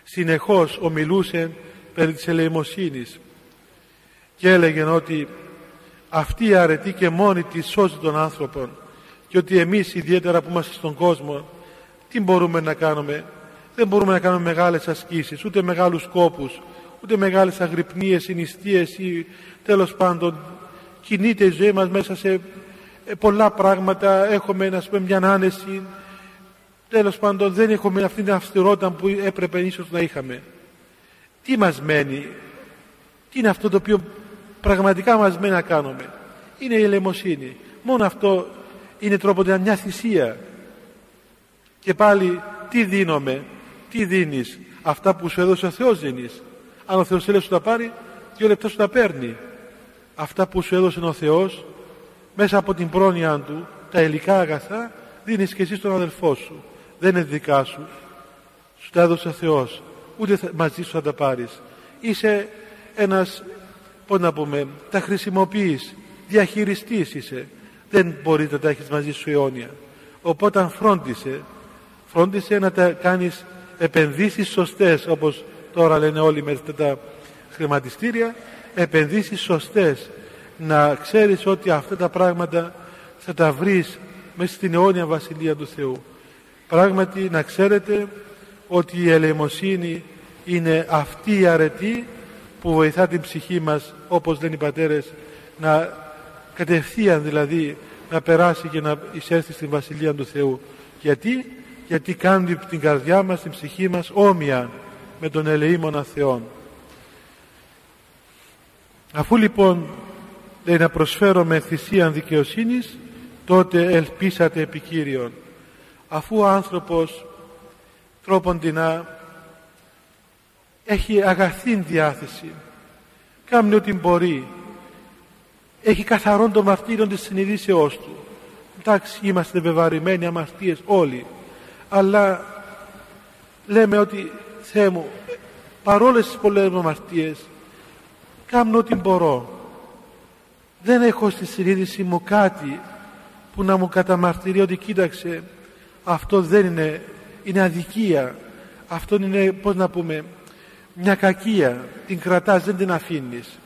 συνεχώς ομιλούσε περί της ελεημοσύνης και έλεγε ότι αυτή η αρετή και μόνη της σώζει τον άνθρωπο και ότι εμείς ιδιαίτερα που είμαστε στον κόσμο τι μπορούμε να κάνουμε; Δεν μπορούμε να κάνουμε μεγάλες ασκήσεις ούτε μεγάλους κόπους ούτε μεγάλες αγρυπνίες ή νηστείες ή τέλος πάντων κινείται η ζωή μας μέσα σε ε, πολλά πράγματα. Έχουμε να πούμε μια άνεση. Τέλος πάντων δεν έχουμε αυτή την αυστηρότητα που έπρεπε ίσως να είχαμε. Τι μας μένει; Τι είναι αυτό το οποίο πραγματικά μας μένει να κάνουμε; Είναι η ελεμοσύνη μόνο αυτό είναι τρόπο μια θυσία και πάλι τι δίνομαι τι δίνεις αυτά που σου έδωσε ο Θεός δίνεις. Αν ο Θεός θέλει σου τα πάρει δύο λεπτά σου τα παίρνει. Αυτά που σου έδωσε ο Θεός μέσα από την πρόνοια του τα υλικά αγαθά δίνεις και εσύ στον αδελφό σου. Δεν είναι δικά σου. Σου τα έδωσε ο Θεός. Ούτε μαζί σου θα τα πάρεις. Είσαι ένας πώς να πούμε τα χρησιμοποιείς. Διαχειριστής είσαι. Δεν μπορεί να τα έχεις μαζί σου αιώνια. Οπότε φρόντισε φρόντισε να τα κάνεις επενδύσεις σωστές όπως τώρα λένε όλοι με τα χρηματιστήρια επενδύσεις σωστές. Να ξέρεις ότι αυτά τα πράγματα θα τα βρεις μέσα στην αιώνια βασιλεία του Θεού. Πράγματι να ξέρετε ότι η ελεημοσύνη είναι αυτή η αρετή που βοηθά την ψυχή μας όπως λένε οι πατέρες να κατευθείαν δηλαδή να περάσει και να εισέλθει στην Βασιλεία του Θεού. Γιατί, γιατί κάνει την καρδιά μας, την ψυχή μας όμοια με τον ελεήμονα Θεόν. Αφού λοιπόν λέει να προσφέρω με θυσία δικαιοσύνης τότε ελπίσατε επικύριον αφού ο άνθρωπος τρόποντινά έχει αγαθή διάθεση κάνει ό,τι μπορεί έχει καθαρόν το μαρτύριο της συνειδήσεώς του. Εντάξει είμαστε βεβαρημένοι αμαρτίες όλοι αλλά λέμε ότι Θεέ μου παρόλες τις πολλές αμαρτίες κάνω ό,τι μπορώ. Δεν έχω στη συνείδηση μου κάτι που να μου καταμαρτυρεί ότι κοίταξε αυτό δεν είναι είναι αδικία. Αυτό είναι πως να πούμε μια κακία. Την κρατάς δεν την αφήνεις.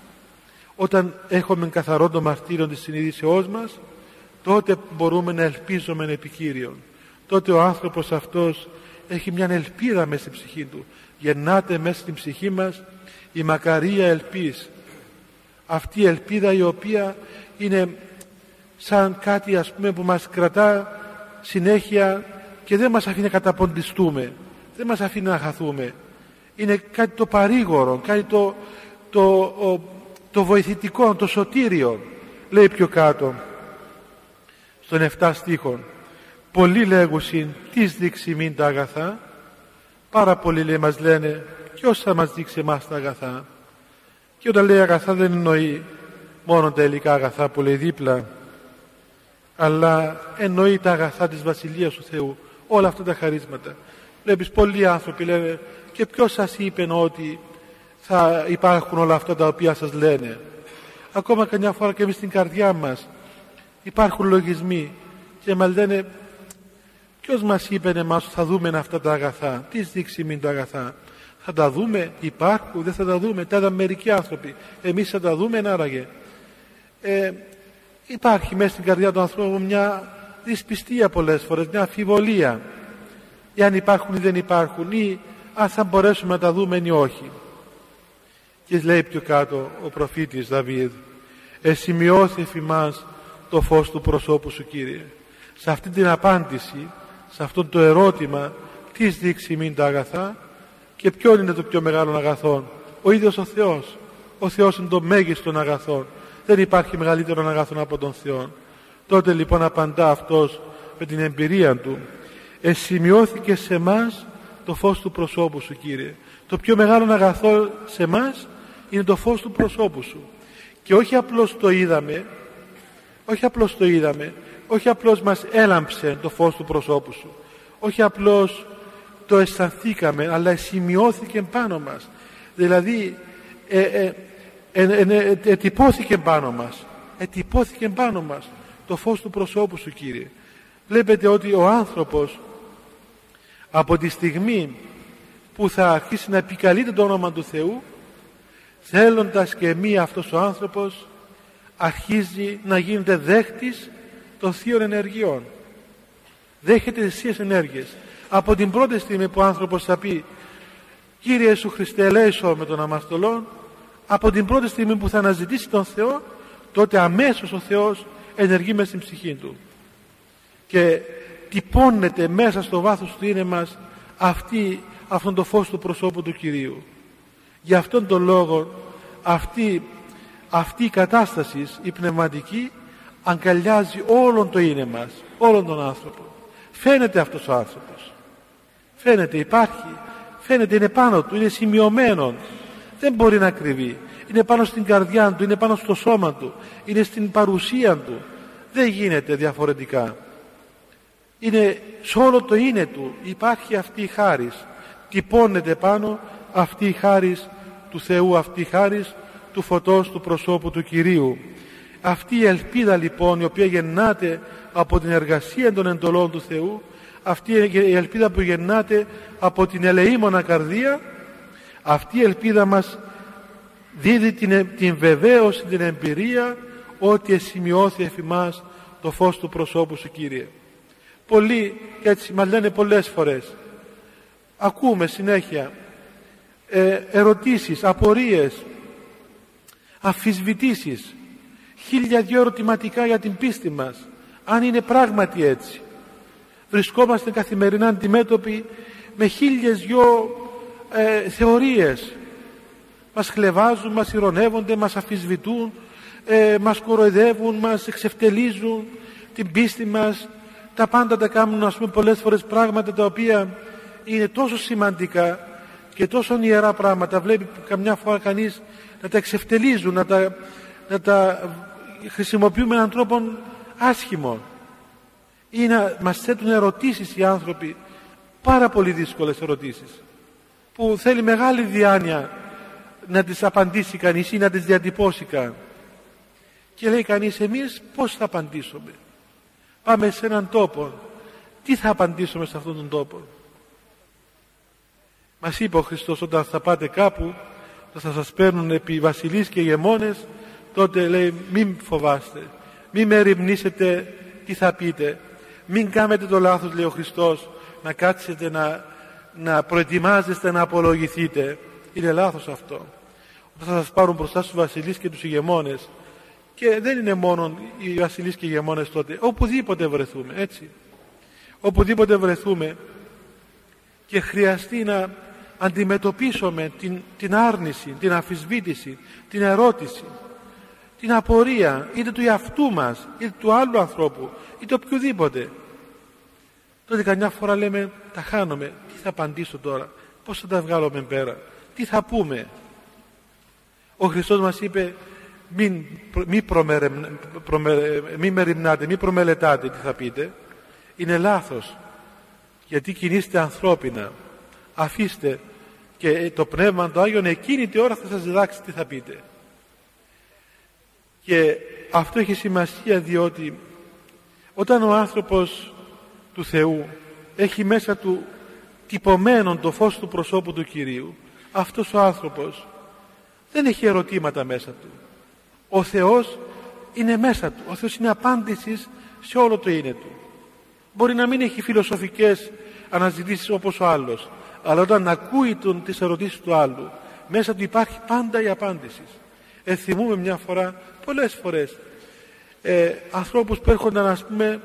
Όταν έχουμε καθαρό το μαρτύριο της συνείδησεώς μας τότε μπορούμε να ελπίζουμε επικύριον τότε ο άνθρωπος αυτός έχει μια ελπίδα μέσα στην ψυχή του. Γεννάται μέσα στην ψυχή μας η μακαρία ελπίς αυτή η ελπίδα η οποία είναι σαν κάτι ας πούμε που μας κρατά συνέχεια και δεν μας αφήνει να καταποντιστούμε. Δεν μας αφήνει να χαθούμε. Είναι κάτι το παρήγορο κάτι το, το, το βοηθητικό το σωτήριο λέει πιο κάτω στον 7 στίχο πολλοί λέγουσιν τις δείξει μην τα αγαθά πάρα πολλοί λέει, μας λένε ποιος θα μας δείξει εμάς τα αγαθά και όταν λέει αγαθά δεν εννοεί μόνο τα υλικά αγαθά που λέει δίπλα αλλά εννοεί τα αγαθά της Βασιλείας του Θεού όλα αυτά τα χαρίσματα βλέπεις πολλοί άνθρωποι λένε και ποιος σας είπε ότι θα υπάρχουν όλα αυτά τα οποία σας λένε ακόμα καμιά φορά και εμείς στην καρδιά μας υπάρχουν λογισμοί και μας λένε ποιος μας είπε εμάς θα δούμε αυτά τα αγαθά; Τι δείξει μην τα αγαθά; Θα τα δούμε υπάρχουν δεν θα τα δούμε. Τα είδαν μερικοί άνθρωποι. Εμείς θα τα δούμε άραγε. Ε, υπάρχει μέσα στην καρδιά του ανθρώπου μια δυσπιστία πολλές φορές μια αφιβολία ή αν υπάρχουν ή δεν υπάρχουν ή αν θα μπορέσουμε να τα δούμε ή όχι. Και λέει πιο κάτω ο προφήτης Δαβίδ «Εσημειώθη εφημάς το φως του προσώπου σου Κύριε». Σε αυτή την απάντηση, σε αυτό το ερώτημα τι δείξει μην τα αγαθά και ποιο είναι το πιο μεγάλο αγαθό. Ο ίδιος ο Θεός. Ο Θεός είναι το μέγιστο αγαθό. Δεν υπάρχει μεγαλύτερο αγαθό από τον Θεό. Τότε λοιπόν απαντά αυτός με την εμπειρία του. Εσημειώθηκε σε εμά το φως του προσώπου σου Κύριε. Το πιο μεγάλο αγαθό σε εμά είναι το φως του προσώπου σου και όχι απλώς το είδαμε όχι απλώς το είδαμε όχι απλώς μας έλαμψε το φως του προσώπου σου. Όχι απλώς το αισθανθήκαμε αλλά σημειώθηκε πάνω μας. Δηλαδή ε, ε, ε, ετυπώθηκε πάνω μας. Ετυπώθηκε πάνω μας το φως του προσώπου σου Κύριε. Βλέπετε ότι ο άνθρωπος από τη στιγμή που θα αρχίσει να επικαλείται το όνομα του Θεού θέλοντας και μία αυτός ο άνθρωπος αρχίζει να γίνεται δέχτης των θείων ενεργειών. Δέχεται τις θείες ενέργειες. Από την πρώτη στιγμή που ο άνθρωπος θα πει Κύριε Ιησού Χριστέ ελέησό με τον αμαρτωλόν από την πρώτη στιγμή που θα αναζητήσει τον Θεό τότε αμέσως ο Θεός ενεργεί μέσα στην ψυχή του. Και τυπώνεται μέσα στο βάθος του είναι μας αυτή, αυτόν το φως του προσώπου του Κυρίου. Γι' αυτόν τον λόγο αυτή, αυτή η κατάσταση, η πνευματική, αγκαλιάζει όλον το είναι μας, όλον τον άνθρωπο. Φαίνεται αυτός ο άνθρωπος. Φαίνεται, υπάρχει. Φαίνεται, είναι πάνω του, είναι σημειωμένο. Δεν μπορεί να κρυβεί. είναι πάνω στην καρδιά του, είναι πάνω στο σώμα του, είναι στην παρουσία του. Δεν γίνεται διαφορετικά. Είναι σε όλο το είναι του υπάρχει αυτή η χάρις. Τυπώνεται πάνω αυτή η χάρις του Θεού, αυτή η χάρις του φωτός του προσώπου του Κυρίου. Αυτή η ελπίδα λοιπόν η οποία γεννάται από την εργασία των εντολών του Θεού αυτή η ελπίδα που γεννάται από την ελεήμονα καρδία αυτή η ελπίδα μας δίδει την, την βεβαίωση, την εμπειρία ότι εσημειώθη εφ' το φως του προσώπου σου Κύριε. Πολλοί έτσι μας λένε πολλές φορές ακούμε συνέχεια ε, ερωτήσεις, απορίες αφισβητήσεις χίλια δυο ερωτηματικά για την πίστη μας αν είναι πράγματι έτσι. Βρισκόμαστε καθημερινά αντιμέτωποι με χίλιες δυο ε, θεωρίες. Μας χλεβάζουν, μας ηρωνεύονται, μας αφισβητούν ε, μας κοροϊδεύουν, μας εξευτελίζουν την πίστη μας. Τα πάντα τα κάνουν ας πούμε πολλές φορές πράγματα τα οποία είναι τόσο σημαντικά και τόσο ιερά πράγματα. Βλέπει καμιά φορά κανείς να τα εξευτελίζουν να τα, να τα χρησιμοποιούν με έναν τρόπο άσχημο. Ή να μας θέτουν ερωτήσεις οι άνθρωποι πάρα πολύ δύσκολες ερωτήσεις που θέλει μεγάλη διάνοια να τις απαντήσει κανείς ή να τις διατυπώσει καν και λέει κανείς εμείς πώς θα απαντήσουμε; Πάμε σε έναν τόπο. Τι θα απαντήσουμε σε αυτόν τον τόπο; Μας είπε ο Χριστός όταν θα πάτε κάπου θα σας παίρνουν επί βασιλείς και ηγεμόνες τότε λέει μην φοβάστε μην με ερημνήσετε τι θα πείτε. Μην κάνετε το λάθος λέει ο Χριστός να κάτσετε να, να προετοιμάζεστε να απολογηθείτε είναι λάθος αυτό. Όταν θα σας πάρουν μπροστά στους βασιλείς και τους ηγεμόνες και δεν είναι μόνο οι βασιλείς και οι ηγεμόνες τότε οπουδήποτε βρεθούμε έτσι. Οπουδήποτε βρεθούμε και χρειαστεί να αντιμετωπίσουμε την, την άρνηση, την αφισβήτηση, την ερώτηση, την απορία είτε του εαυτού μας, είτε του άλλου ανθρώπου, είτε οποιοδήποτε. Τότε καμιά φορά λέμε τα χάνομαι, τι θα απαντήσω τώρα, πώς θα τα βγάλουμε πέρα, τι θα πούμε; Ο Χριστός μας είπε μην, μη, προμερε, μη μεριμνάτε, μη προμελετάτε τι θα πείτε. Είναι λάθος γιατί κινείστε ανθρώπινα. Αφήστε και το Πνεύμα το Άγιον εκείνη τη ώρα θα σας διδάξει τι θα πείτε. Και αυτό έχει σημασία διότι όταν ο άνθρωπος του Θεού έχει μέσα του τυπωμένο το φως του προσώπου του Κυρίου αυτός ο άνθρωπος δεν έχει ερωτήματα μέσα του. Ο Θεός είναι μέσα του. Ο Θεός είναι απάντησης σε όλο το είναι του. Μπορεί να μην έχει φιλοσοφικές αναζητήσεις όπως ο άλλος αλλά όταν ακούει τον, τις ερωτήσεις του άλλου μέσα του υπάρχει πάντα η απάντηση εθιμούμε μια φορά πολλές φορές ε, ανθρώπους που έρχονταν ας πούμε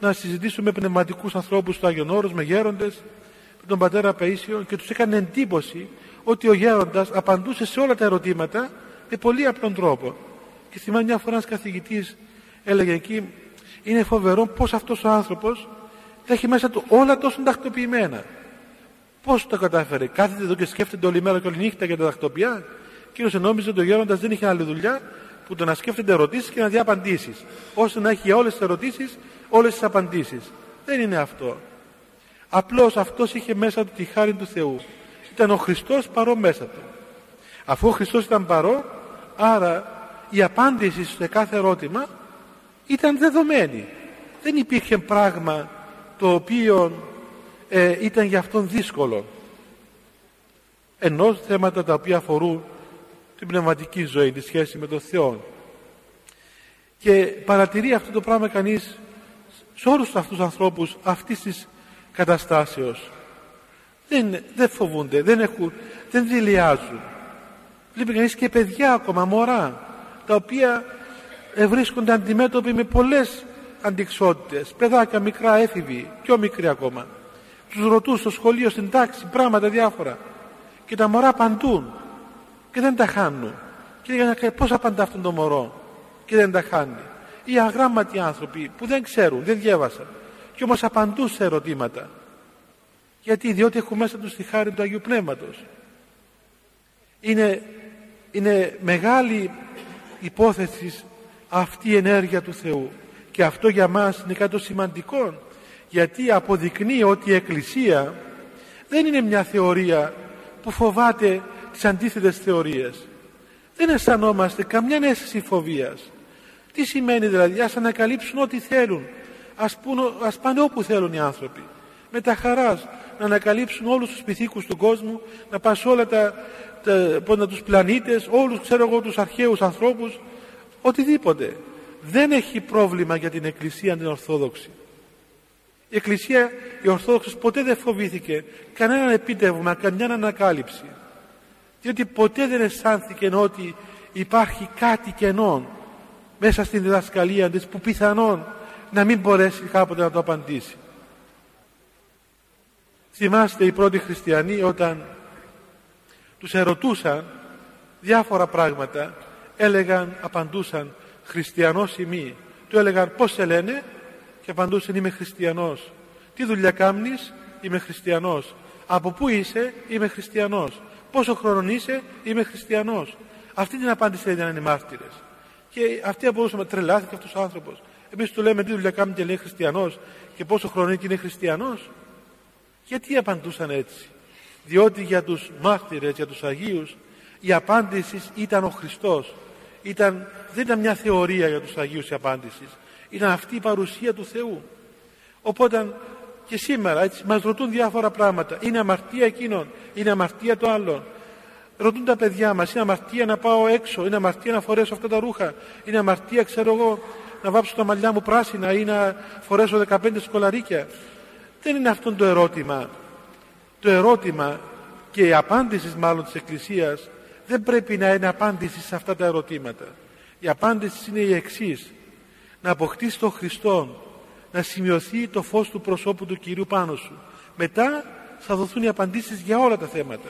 να συζητήσουν με πνευματικούς ανθρώπους του Άγιον Όρος, με γέροντες με τον πατέρα Παΐσιο και τους έκανε εντύπωση ότι ο γέροντας απαντούσε σε όλα τα ερωτήματα με πολύ απλόν τρόπο και θυμάμαι μια φορά ένας καθηγητής έλεγε εκεί είναι φοβερό πως αυτός ο άνθρωπος έχει μέσα του όλα τόσο τακτοποιημένα Πώς το κατάφερε, κάθεται εδώ και σκέφτεται όλη μέρα και όλη νύχτα για τα δακτοπιά. Κύριος νόμιζε ότι ο γέροντας δεν είχε άλλη δουλειά που το να σκέφτεται ερωτήσεις και να δει απαντήσεις. ώστε να έχει για όλες τις ερωτήσεις όλες τις απαντήσεις. Δεν είναι αυτό. Απλώς αυτός είχε μέσα του τη χάρη του Θεού. Ήταν ο Χριστός παρό μέσα του. Αφού ο Χριστός ήταν παρό, άρα η απάντηση σε κάθε ερώτημα ήταν δεδομένη. Δεν υπήρχε πράγμα το οποίο ε, ήταν για αυτόν δύσκολο ενώ θέματα τα οποία αφορούν την πνευματική ζωή, τη σχέση με τον Θεό. Και παρατηρεί αυτό το πράγμα κανείς σε όλους αυτούς τους ανθρώπους αυτής της καταστάσεως. Δεν, δεν φοβούνται, δεν, έχουν, δεν δηλιάζουν. Βλέπει κανείς και παιδιά ακόμα, μωρά τα οποία βρίσκονται αντιμέτωποι με πολλές αντικσότητες. Παιδάκια μικρά έφηβοι, πιο μικροί ακόμα. Τους ρωτούν στο σχολείο, στην τάξη, πράγματα διάφορα. Και τα μωρά απαντούν και δεν τα χάνουν. Και λέγανε πώς απαντά αυτόν τον μωρό και δεν τα χάνει. Οι αγράμματοι άνθρωποι που δεν ξέρουν, δεν διέβασαν και όμως απαντούν σε ερωτήματα. Γιατί, διότι έχουν μέσα τους τη χάρη του Αγίου Πνεύματος. Είναι είναι μεγάλη υπόθεση αυτή η ενέργεια του Θεού και αυτό για μας είναι κάτι σημαντικό γιατί αποδεικνύει ότι η Εκκλησία δεν είναι μια θεωρία που φοβάται τις αντίθετες θεωρίες. Δεν αισθανόμαστε καμιά αίσθηση φοβίας. Τι σημαίνει δηλαδή ας ανακαλύψουν ό,τι θέλουν. Ας, ας πάνε όπου θέλουν οι άνθρωποι. Με τα χαράς να ανακαλύψουν όλους τους πυθίκους του κόσμου να πάνε σε όλα τα, τα, τα, τους πλανήτες όλους ξέρω εγώ τους αρχαίους ανθρώπους. Οτιδήποτε. Δεν έχει πρόβλημα για την Εκκλησία την Ορθόδοξη. Η Εκκλησία η Ορθόδοξη ποτέ δεν φοβήθηκε κανέναν επίτευγμα, κανέναν ανακάλυψη διότι ποτέ δεν αισθάνθηκε ότι υπάρχει κάτι κενό μέσα στην διδασκαλία της που πιθανόν να μην μπορέσει κάποτε να το απαντήσει. Θυμάστε οι πρώτοι χριστιανοί όταν τους ερωτούσαν διάφορα πράγματα έλεγαν, απαντούσαν χριστιανός ή του έλεγαν πως σε λένε; Και απαντούσαν είμαι χριστιανός τι δουλειά κάνεις είμαι χριστιανός από πού είσαι; Είμαι χριστιανός πόσο χρόνο είσαι είμαι χριστιανός. Αυτή την απάντηση έδιναν οι μάρτυρες. Και αυτοί μπορούσαμε τρελάθηκε αυτός ο άνθρωπος. Εμείς του λέμε τι δουλειά κάνει και λέει χριστιανός και πόσο χρόνο είναι και είναι χριστιανός. Γιατί απαντούσαν έτσι; Διότι για τους μάρτυρες, για τους Αγίους η απάντηση ήταν ο Χριστός. Ήταν, δεν ήταν μια θεωρία για τους Αγίους η απάντηση. Ήταν αυτή η παρουσία του Θεού. Οπότε και σήμερα έτσι, μας ρωτούν διάφορα πράγματα. Είναι αμαρτία εκείνων, είναι αμαρτία το άλλον. Ρωτούν τα παιδιά μας είναι αμαρτία να πάω έξω είναι αμαρτία να φορέσω αυτά τα ρούχα είναι αμαρτία ξέρω εγώ να βάψω τα μαλλιά μου πράσινα ή να φορέσω 15 σκολαρίκια. Δεν είναι αυτό το ερώτημα. Το ερώτημα και η απάντηση μάλλον της Εκκλησίας δεν πρέπει να είναι απάντηση σε αυτά τα ερωτήματα. Η απάντηση είναι η εξής. Να αποκτήσει τον Χριστό να σημειωθεί το φως του προσώπου του Κυρίου πάνω σου. Μετά θα δοθούν οι απαντήσεις για όλα τα θέματα.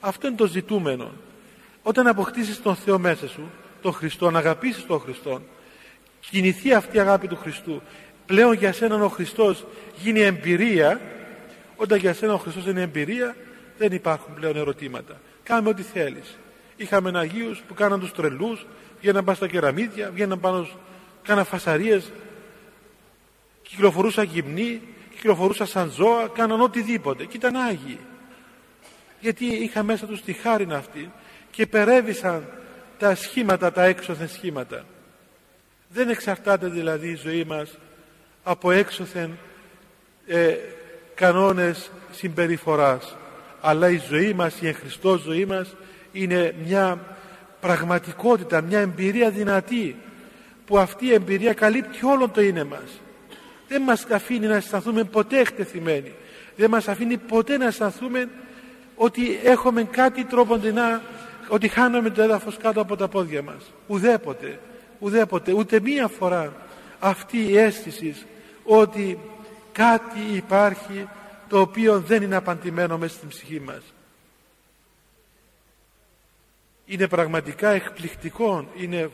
Αυτό είναι το ζητούμενο. Όταν αποκτήσεις τον Θεό μέσα σου τον Χριστό, να αγαπήσεις τον Χριστό κινηθεί αυτή η αγάπη του Χριστού. Πλέον για σένα ο Χριστός γίνει εμπειρία. Όταν για σένα ο Χριστός είναι εμπειρία δεν υπάρχουν πλέον ερωτήματα. Κάμε ό,τι θέλεις. Είχαμε Αγίους που κάναν τους τρελούς βγαίναν πάνω στα κεραμίδια βγαίναν πάνω κάναν φασαρίες κυκλοφορούσαν γυμνοί κυκλοφορούσαν σαν ζώα κάναν οτιδήποτε και ήταν Άγιοι. Γιατί είχα μέσα τους τη χάρη αυτή και περέβησαν τα σχήματα, τα έξωθεν σχήματα. Δεν εξαρτάται δηλαδή η ζωή μας από έξωθεν ε, κανόνες συμπεριφοράς. Αλλά η ζωή μας, η εχριστός ζωή μας είναι μια πραγματικότητα, μια εμπειρία δυνατή που αυτή η εμπειρία καλύπτει όλο το είναι μας δεν μας αφήνει να αισθανθούμε ποτέ εκτεθειμένοι. Δεν μας αφήνει ποτέ να αισθανθούμε ότι έχουμε κάτι τρόποντινά ότι χάνουμε το έδαφος κάτω από τα πόδια μας. Ουδέποτε ουδέποτε ούτε μία φορά αυτή η αίσθηση ότι κάτι υπάρχει το οποίο δεν είναι απαντημένο μέσα στην ψυχή μας. Είναι πραγματικά εκπληκτικό είναι,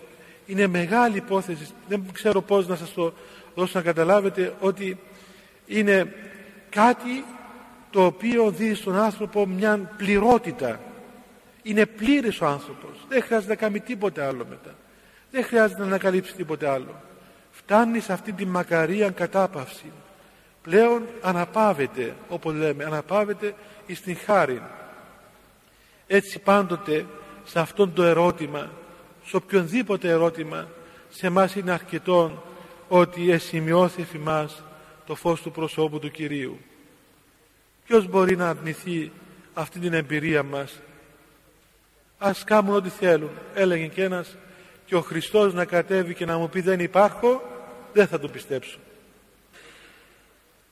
είναι μεγάλη υπόθεση. Δεν ξέρω πως να σας το δώσω να καταλάβετε ότι είναι κάτι το οποίο δίνει στον άνθρωπο μια πληρότητα. Είναι πλήρης ο άνθρωπος. Δεν χρειάζεται να κάνει τίποτε άλλο μετά. Δεν χρειάζεται να ανακαλύψει τίποτε άλλο. Φτάνει σε αυτή τη μακαρία κατάπαυση. Πλέον αναπαύεται όπως λέμε αναπαύεται εις την χάρη. Έτσι πάντοτε σε αυτό το ερώτημα σε οποιονδήποτε ερώτημα σε εμάς είναι αρκετό ότι εσημειώθη εφημάς το φως του προσώπου του Κυρίου. Ποιος μπορεί να αρνηθεί αυτή την εμπειρία μας; Ας κάνουν ό,τι θέλουν έλεγε και ένας και ο Χριστός να κατέβει και να μου πει δεν υπάρχω δεν θα το πιστέψω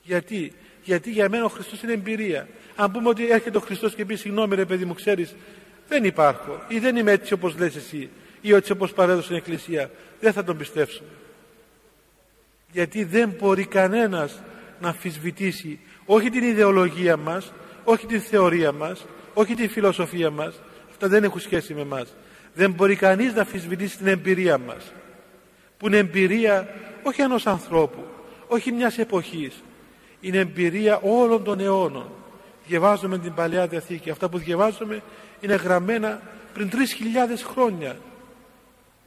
γιατί γιατί για μένα ο Χριστός είναι εμπειρία. Αν πούμε ότι έρχεται ο Χριστός και πει συγγνώμη ρε παιδί μου ξέρεις δεν υπάρχω ή δεν είμαι έτσι όπως λες εσύ ή έτσι όπως παρέδωσε η Εκκλησία δεν θα τον πιστέψουμε γιατί δεν μπορεί κανένας να αμφισβητήσει όχι την ιδεολογία μας όχι την θεωρία μας όχι την φιλοσοφία μας. Αυτά δεν έχουν σχέση με μας δεν μπορεί κανείς να αμφισβητήσει την εμπειρία μας που είναι εμπειρία όχι ενός ανθρώπου όχι μιας εποχής. Είναι εμπειρία όλων των αιώνων. Διαβάζουμε την Παλαιά Διαθήκη. Αυτά που διαβάζουμε είναι γραμμένα πριν 3.000 χρόνια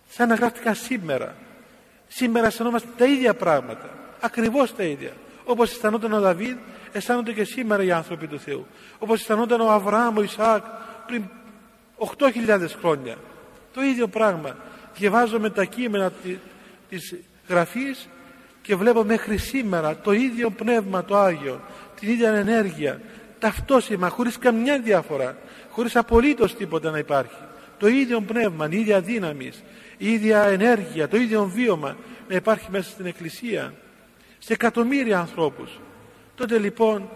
σαν να γράφτηκαν σήμερα σήμερα αισθανόμαστε τα ίδια πράγματα. Ακριβώς τα ίδια. Όπως αισθανόταν ο Δαβίδ αισθάνονται και σήμερα οι άνθρωποι του Θεού. Όπως αισθανόταν ο Αβραάμ, ο Ισαάκ πριν 8.000 χρόνια. Το ίδιο πράγμα. Διαβάζουμε τα κείμενα της γραφής και βλέπω μέχρι σήμερα το ίδιο πνεύμα το Άγιο την ίδια ενέργεια ταυτόσημα χωρίς καμιά διαφορά χωρίς απολύτως τίποτα να υπάρχει. Το ίδιο πνεύμα, η ίδια δύναμη η ίδια ενέργεια, το ίδιο βίωμα να υπάρχει μέσα στην Εκκλησία σε εκατομμύρια ανθρώπους. Τότε λοιπόν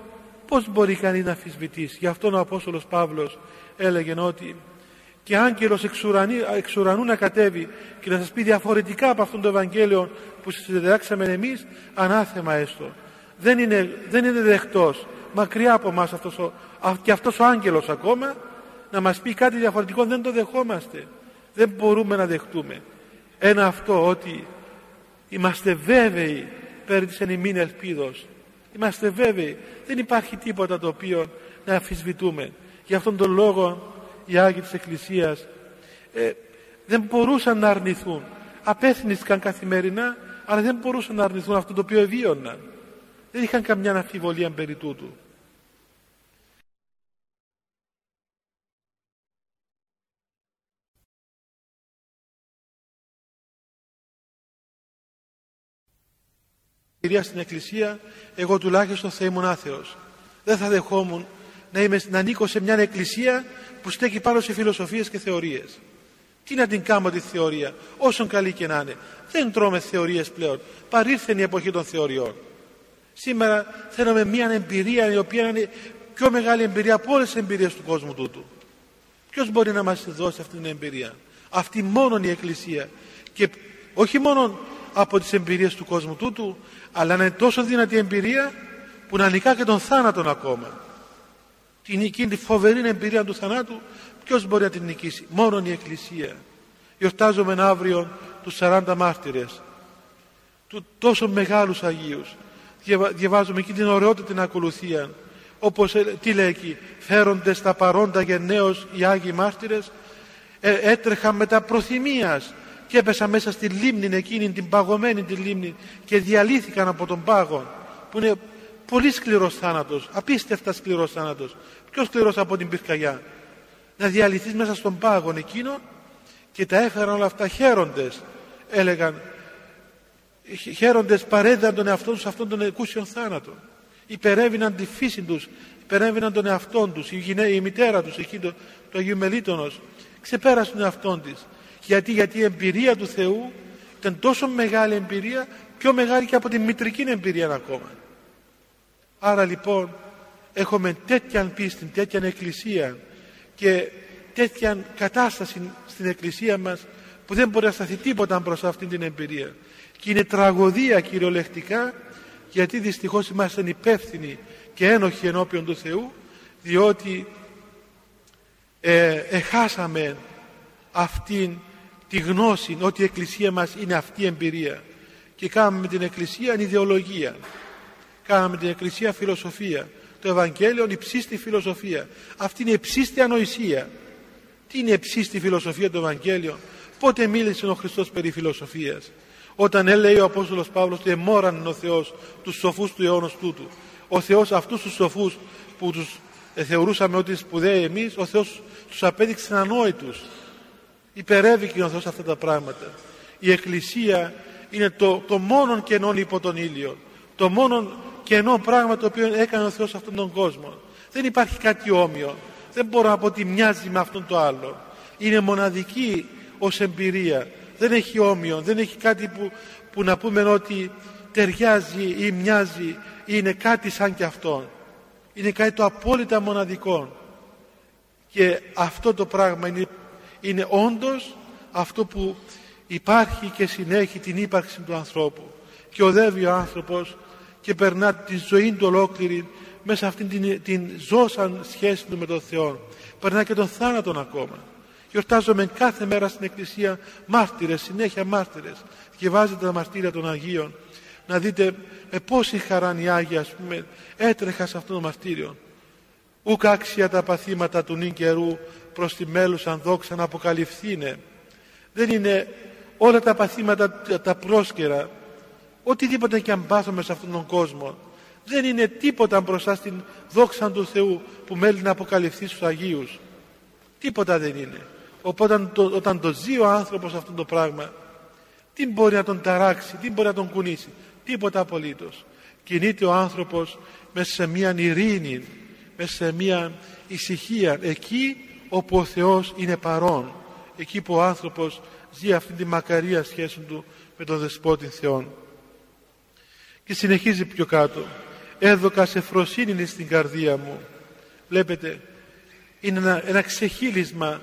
πως μπορεί κανείς να αφισβητήσει; Γι' αυτό ο Απόστολος Παύλος έλεγε ότι και άγγελος εξ, εξ ουρανού να κατέβει και να σας πει διαφορετικά από αυτόν το Ευαγγέλιο που σας διδάξαμε εμείς ανάθεμα έστω. Δεν είναι, δεν είναι δεκτός μακριά από μας αυτός ο, και αυτός ο άγγελος ακόμα να μας πει κάτι διαφορετικό δεν το δεχόμαστε δεν μπορούμε να δεχτούμε ένα αυτό ότι είμαστε βέβαιοι περί της ενημήν ελπίδος. Είμαστε βέβαιοι. Δεν υπάρχει τίποτα το οποίο να αφισβητούμε γι' αυτόν τον λόγο οι Άγιοι της Εκκλησίας ε, δεν μπορούσαν να αρνηθούν. Απέθυνησκαν καθημερινά αλλά δεν μπορούσαν να αρνηθούν αυτό το οποίο ευίωναν δεν είχαν καμιά αμφιβολία περί τούτου στην Εκκλησία εγώ τουλάχιστον θα ήμουν άθεος. Δεν θα δεχόμουν να, είμαι, να ανήκω σε μια εκκλησία που στέκει πάνω σε φιλοσοφίες και θεωρίες. Τι να την κάνω τη θεωρία όσον καλή και να είναι. Δεν τρώμε θεωρίες πλέον. Παρήρθε η εποχή των θεωριών. Σήμερα θέλουμε μια εμπειρία η οποία είναι πιο μεγάλη εμπειρία από όλες τις εμπειρίες του κόσμου τούτου. Ποιος μπορεί να μας δώσει αυτή την εμπειρία; Αυτή μόνο η Εκκλησία. Και όχι μόνο από τις εμπειρίες του κόσμου τούτου αλλά να είναι τόσο δυνατή εμπειρία που να νικά και τον θάνατον ακόμα. Την εκείνη τη φοβερή εμπειρία του θανάτου ποιος μπορεί να την νικήσει; Μόνο η Εκκλησία. Γιορτάζουμε αύριο τους 40 μάρτυρες του τόσο μεγάλους Αγίους. Διαβάζουμε εκεί την ωραιότητα την ακολουθία όπως ε, τι λέει εκεί φέρονται τα παρόντα γενναίως οι Άγιοι μάρτυρες ε, έτρεχαν με τα προθυμίας και έπεσαν μέσα στη λίμνη εκείνη την παγωμένη τη λίμνη και διαλύθηκαν από τον πάγο που είναι πολύ σκληρός θάνατος απίστευτα σκληρός θάνατος. Πιο σκληρός από την πυρκαγιά. Να διαλυθείς μέσα στον πάγο εκείνο και τα έφεραν όλα αυτά χαίροντες έλεγαν. Χαίροντες παρέδαν τον εαυτό τους αυτόν τον εκούσιο θάνατο. Υπερέβηναν τη φύση τους υπερέβηναν τον εαυτό τους η, γυναίκα, η μητέρα τους εκεί το, το Αγίου Μελίτωνος ξεπέρασαν τον εαυτό της γιατί, γιατί η εμπειρία του Θεού ήταν τόσο μεγάλη εμπειρία πιο μεγάλη και από την μητρική εμπειρία ακόμα. Άρα λοιπόν έχουμε τέτοια πίστη, τέτοια εκκλησία και τέτοια κατάσταση στην εκκλησία μας που δεν μπορεί να σταθεί τίποτα μπροστά αυτή την εμπειρία. Και είναι τραγωδία κυριολεκτικά γιατί δυστυχώς είμαστε υπεύθυνοι και ένοχοι ενώπιον του Θεού διότι ε, εχάσαμε αυτήν τη γνώση ότι η Εκκλησία μας είναι αυτή η εμπειρία. Και κάναμε με την Εκκλησία ιδεολογία. Κάναμε την Εκκλησία φιλοσοφία. Το Ευαγγέλιο υψίστη φιλοσοφία. Αυτή είναι η υψίστη ανοησία. Τι είναι η υψίστη φιλοσοφία του Ευαγγέλιο; Πότε μίλησε ο Χριστός περί φιλοσοφίας; Όταν έλεγε ο Απόστολος Παύλος ότι εμόραν ο Θεός τους σοφούς του αιώνος τούτου ο Θεός αυτούς τους σοφούς που τους ε, θεωρούσαμε ότι σπουδαίοι εμείς ο Θεός τους απέδειξε ανόητους υπερεύει ο Θεός αυτά τα πράγματα. Η Εκκλησία είναι το, το μόνον κενό υπό τον ήλιο. Το μόνον κενό πράγμα το οποίο έκανε ο Θεός σε αυτόν τον κόσμο. Δεν υπάρχει κάτι όμοιο. Δεν μπορώ να πω ότι μοιάζει με αυτόν το άλλο. Είναι μοναδική ως εμπειρία. Δεν έχει όμοιο. Δεν έχει κάτι που, που να πούμε ότι ταιριάζει ή μοιάζει. Ή είναι κάτι σαν και αυτό είναι κάτι το απόλυτα μοναδικό. Και αυτό το πράγμα είναι, είναι όντως αυτό που υπάρχει και συνέχει την ύπαρξη του ανθρώπου. Και οδεύει ο άνθρωπος και περνά τη ζωή του ολόκληρη μέσα αυτήν την, την ζώσαν σχέση του με τον Θεό. Περνά και τον θάνατον ακόμα. Γιορτάζομαι κάθε μέρα στην εκκλησία μάρτυρες, συνέχεια μάρτυρες. Βάζετε τα μαρτύρια των Αγίων. Να δείτε με πόση χαρά οι Άγιοι ας πούμε έτρεχα σε αυτό το μαρτύριο. Ούκ άξια τα παθήματα του νυν καιρού προς τη μέλουσαν δόξα να αποκαλυφθήνε. Δεν είναι όλα τα παθήματα τα πρόσκαιρα, οτιδήποτε και αν πάθουμε σε αυτόν τον κόσμο. Δεν είναι τίποτα μπροστά στην δόξα του Θεού που μέλει να αποκαλυφθεί στους Αγίους. Τίποτα δεν είναι. Οπότε όταν το, όταν το ζει ο άνθρωπος αυτό το πράγμα, τι μπορεί να τον ταράξει, τι μπορεί να τον κουνήσει. Τίποτα απολύτως. Κινείται ο άνθρωπος μέσα σε μια ειρήνη, μέσα σε μια ησυχία. Εκεί όπου ο Θεός είναι παρόν. Εκεί που ο άνθρωπος ζει αυτή τη μακαρία σχέση του με τον Δεσπότη Θεόν. Και συνεχίζει πιο κάτω. Έδωκα σε φροσύνη στην καρδία μου. Βλέπετε, είναι ένα, ένα ξεχύλισμα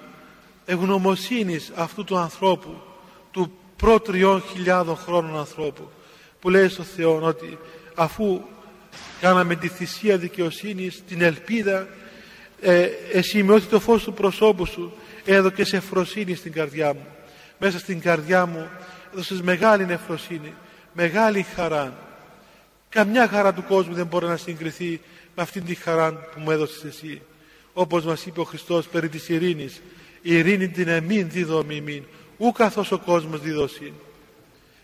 ευγνωμοσύνης αυτού του ανθρώπου, του πρώτριών χιλιάδων χρόνων ανθρώπου, που λέει στο Θεό ότι αφού κάναμε τη θυσία δικαιοσύνης, την ελπίδα, ε, εσύ με ό,τι το φως του προσώπου σου έδωκε σε φροσύνη στην καρδιά μου. Μέσα στην καρδιά μου έδωσες μεγάλη νεφροσύνη, μεγάλη χαρά. Καμιά χαρά του κόσμου δεν μπορεί να συγκριθεί με αυτήν τη χαρά που μου έδωσες εσύ. Όπως μας είπε ο Χριστός περί της ειρήνης, η ειρήνη την εμήν δίδω μιμήν, ου καθώς ο κόσμος δίδωσιν.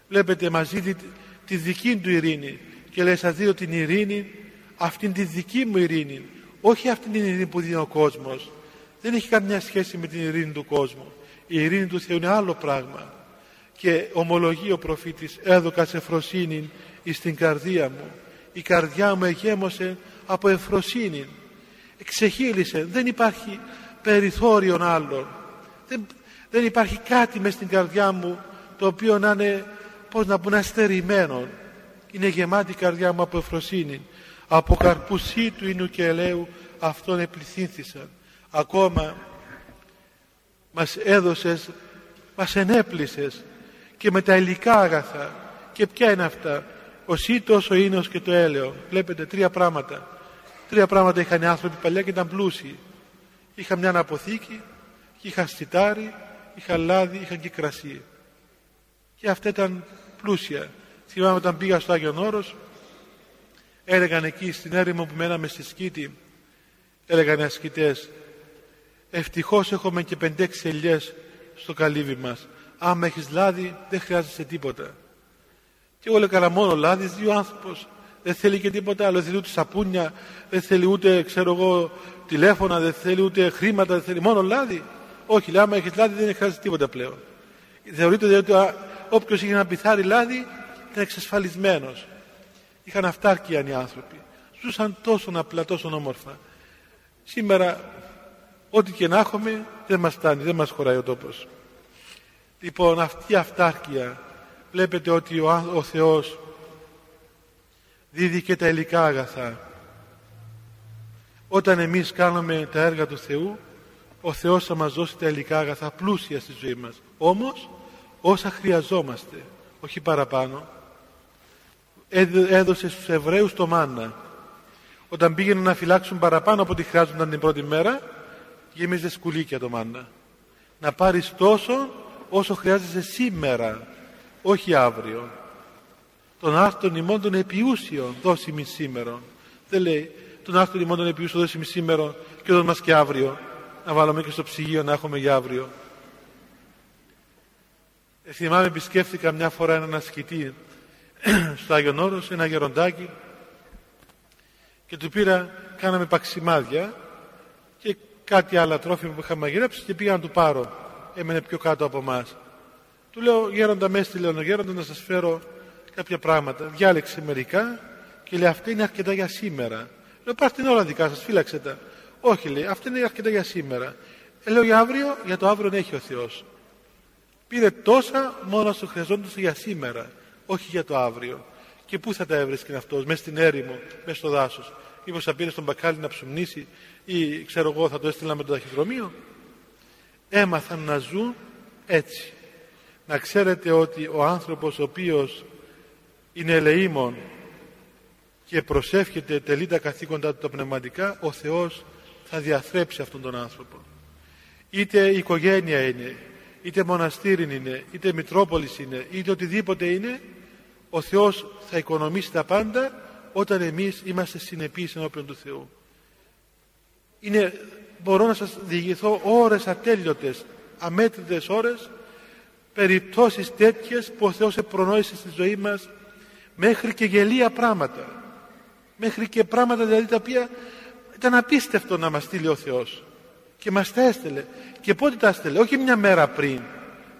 Βλέπετε μαζί τη, τη δική του ειρήνη και λέει σας δίνω την ειρήνη, αυτήν τη δική μου ειρήνη, όχι αυτήν την ειρήνη που δίνει ο κόσμος. Δεν έχει καμιά σχέση με την ειρήνη του κόσμου. Η ειρήνη του Θεού είναι άλλο πράγμα. Και ομολογεί ο προφήτης έδωκα σε φροσύνη στην καρδία μου. Η καρδιά μου εγέμωσε από εφροσύνη. Εξεχείλησε. Δεν υπάρχει περιθώριο άλλων. Δεν, δεν υπάρχει κάτι μες στην καρδιά μου το οποίο να είναι, πώς να πούμε, αστερημένο. Είναι γεμάτη η καρδιά μου από εφροσύνη. Από καρπουσί του ίνου και ελαίου αυτόν επληθύνθησαν. Ακόμα μας έδωσες, μας ενέπλησες και με τα υλικά αγαθά. Και ποια είναι αυτά; Ο σύτος, ο ίνος και το έλαιο. Βλέπετε τρία πράγματα. Τρία πράγματα είχαν οι άνθρωποι παλιά και ήταν πλούσιοι. Είχαν μια αποθήκη, είχαν στιτάρι, είχαν λάδι, είχαν και κρασί. Και αυτά ήταν πλούσια. Θυμάμαι όταν πήγα στο Άγιον Όρος, έλεγαν εκεί στην έρημο που μέναμε στη σκήτη, έλεγαν οι ασκητές, ευτυχώς έχουμε και πεντέξι ελιές στο καλύβι μας. Άμα έχεις λάδι δεν χρειάζεσαι τίποτα. Και εγώ καλά μόνο λάδι, δύο άνθρωπος. Δεν θέλει και τίποτα άλλο. Δεν θέλει ούτε σαπούνια, δεν θέλει ούτε ξέρω εγώ τηλέφωνα, δεν θέλει ούτε χρήματα, δεν θέλει μόνο λάδι. Όχι, λέει, άμα έχεις λάδι δεν χρειάζεται τίποτα πλέον. Θεωρείται ότι όποιος είχε ένα πιθάρι λάδι ήταν εξασφαλισμένος. Είχαν αυτάρκεια οι άνθρωποι. Ζούσαν τόσο απλά, τόσο όμορφα. Σήμερα, ό,τι και να έχουμε, δεν μας φτάνει, δεν μας χωράει ο τόπος. Λοιπόν, αυτή η αυτάρκεια, βλέπετε ότι ο, ο Θεός δίδει και τα υλικά αγαθά. Όταν εμείς κάνουμε τα έργα του Θεού, ο Θεός θα μας δώσει τα υλικά αγαθά πλούσια στη ζωή μας. Όμως, όσα χρειαζόμαστε, όχι παραπάνω, έδωσες στους Εβραίους το μάνα. Όταν πήγαιναν να φυλάξουν παραπάνω από ό,τι χρειάζονταν την πρώτη μέρα, γέμιζε σκουλίκια το μάνα. Να πάρεις τόσο όσο χρειάζεσαι σήμερα, όχι αύριο. Τον άρθρον ημών των επιούσιων δώσιμη σήμερα. Δεν λέει τον άρθρον ημών των επιούσιων δώσιμη σήμερα και δώσ' μας και αύριο. Να βάλουμε και στο ψυγείο να έχουμε για αύριο. Ε, θυμάμαι επισκέφθηκα μια φορά έναν ασκητή [COUGHS] στο Άγιον Όρος, ένα γεροντάκι και του πήρα, κάναμε παξιμάδια και κάτι άλλα τρόφιμα που είχαμε μαγειρέψει και πήγα να του πάρω. Έμενε πιο κάτω από εμάς. Του λέω, γέροντα με έστειλε ο γέροντας να σας φέρω κάποια πράγματα. Διάλεξε μερικά και λέει, αυτά είναι αρκετά για σήμερα. Λέω, πάρτε την όλα δικά σας, φύλαξε τα. Όχι, λέει, αυτά είναι αρκετά για σήμερα. Ε, λέω, για αύριο, για το αύριο έχει ο Θεός. Πήρε τόσα μόνο σου χρειαζόντουσαν για σήμερα όχι για το αύριο. Και πού θα τα έβρισκε αυτός, μέσα στην έρημο, μέσα στο δάσος. Μήπως θα πήρε στον μπακάλι να ψουμνήσει ή ξέρω εγώ θα το έστειλα με το ταχυδρομείο. Έμαθαν να ζουν έτσι. Να ξέρετε ότι ο άνθρωπος ο οποίος είναι ελεήμων και προσεύχεται τελεί τα καθήκοντά του τα πνευματικά, ο Θεός θα διαθρέψει αυτόν τον άνθρωπο. Είτε η οικογένεια είναι, είτε μοναστήρι είναι, είτε μητρόπολης είναι, είτε οτιδήποτε είναι, ο Θεός θα οικονομήσει τα πάντα όταν εμείς είμαστε συνεπείς ενώπιον του Θεού. είναι, μπορώ να σας διηγηθώ ώρες ατέλειωτες αμέτρητες ώρες περιπτώσεις τέτοιες που ο Θεός επρονόησε στη ζωή μας μέχρι και γελία πράγματα. Μέχρι και πράγματα δηλαδή τα οποία ήταν απίστευτο να μας στείλει ο Θεός. Και μας τα έστελε. Και πότε τα έστελε; Όχι μια μέρα πριν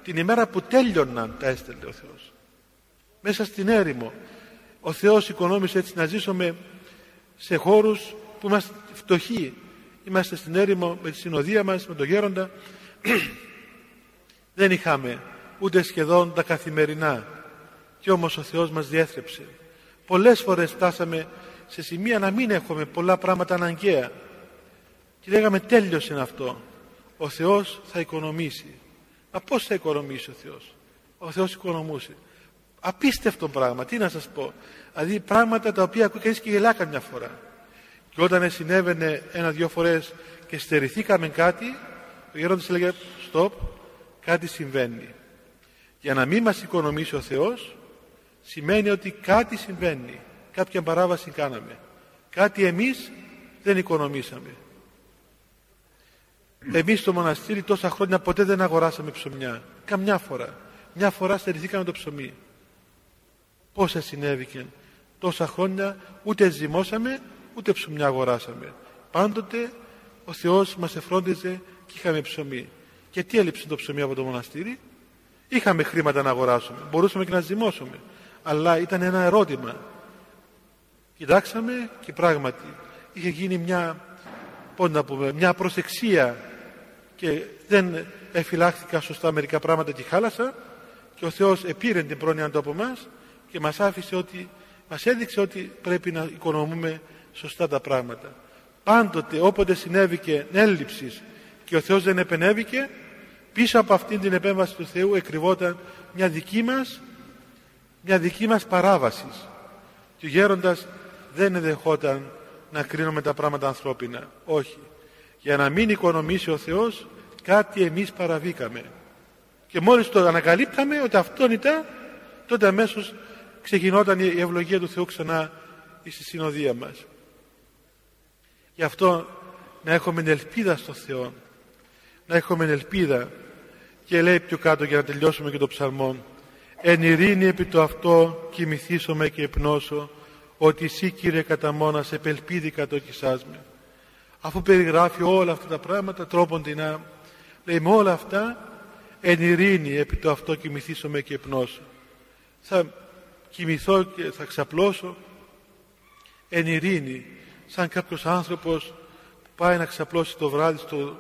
την ημέρα που τέλειωναν τα έστελε ο Θεός μέσα στην έρημο. Ο Θεός οικονόμησε έτσι να ζήσουμε σε χώρους που είμαστε φτωχοί. Είμαστε στην έρημο με τη συνοδεία μας με τον γέροντα. [CLEARS THROAT] Δεν είχαμε ούτε σχεδόν τα καθημερινά. Και όμως ο Θεός μας διέθρεψε. Πολλές φορές φτάσαμε σε σημεία να μην έχουμε πολλά πράγματα αναγκαία. Και λέγαμε τέλειωσε αυτό. Ο Θεός θα οικονομήσει μα πως θα οικονομήσει ο Θεός; Ο Θεός οικονομούσε απίστευτο πράγμα. Τι να σας πω. Δηλαδή πράγματα τα οποία ακούει κανείς και γελά καμιά φορά. Και όταν συνέβαινε ένα-δυο φορές και στερηθήκαμε κάτι ο γέροντας έλεγε stop κάτι συμβαίνει. Για να μην μας οικονομήσει ο Θεός σημαίνει ότι κάτι συμβαίνει. Κάποια παράβαση κάναμε. Κάτι εμείς δεν οικονομήσαμε εμείς στο μοναστήρι τόσα χρόνια ποτέ δεν αγοράσαμε ψωμιά. Καμιά φορά. Μια φορά στερηθήκαμε το ψωμί πόσα συνέβηκε τόσα χρόνια ούτε ζυμώσαμε ούτε ψωμιά αγοράσαμε. Πάντοτε ο Θεός μας εφρόντιζε και είχαμε ψωμί. Και τι έλειψε το ψωμί από το μοναστήρι; Είχαμε χρήματα να αγοράσουμε μπορούσαμε και να ζυμώσουμε. Αλλά ήταν ένα ερώτημα. Κοιτάξαμε και πράγματι είχε γίνει μια πώς να πούμε, μια προσεξία και δεν εφυλάχθηκα σωστά μερικά πράγματα και χάλασα και ο Θεός επήρε την πρόνοια του από μας και μας άφησε ότι μας έδειξε ότι πρέπει να οικονομούμε σωστά τα πράγματα. Πάντοτε όποτε συνέβηκε έλλειψης και ο Θεός δεν επενέβηκε πίσω από αυτήν την επέμβαση του Θεού εκρυβόταν μια δική μας μια δική μας παράβασης. Και ο γέροντας δεν δεχόταν να κρίνουμε τα πράγματα ανθρώπινα. Όχι. Για να μην οικονομήσει ο Θεός κάτι εμείς παραβήκαμε. Και μόλις το ανακαλύπταμε ότι αυτό ήταν τότε αμέσως ξεκινόταν η ευλογία του Θεού ξανά στη συνοδεία μας. Γι' αυτό να έχουμε ελπίδα στο Θεό να έχουμε ελπίδα και λέει πιο κάτω για να τελειώσουμε και το ψαλμό εν ειρήνη επί το αυτό κοιμηθήσομαι και υπνώσω ότι εσύ Κύριε κατά μόνας επελπίδη κατόκισάς με αφού περιγράφει όλα αυτά τα πράγματα τρόπον λέει με όλα αυτά εν ειρήνη επί το αυτό κοιμηθήσομαι και υπνώσω θα κοιμηθώ και θα ξαπλώσω. Εν ειρήνη σαν κάποιος άνθρωπος που πάει να ξαπλώσει το βράδυ στο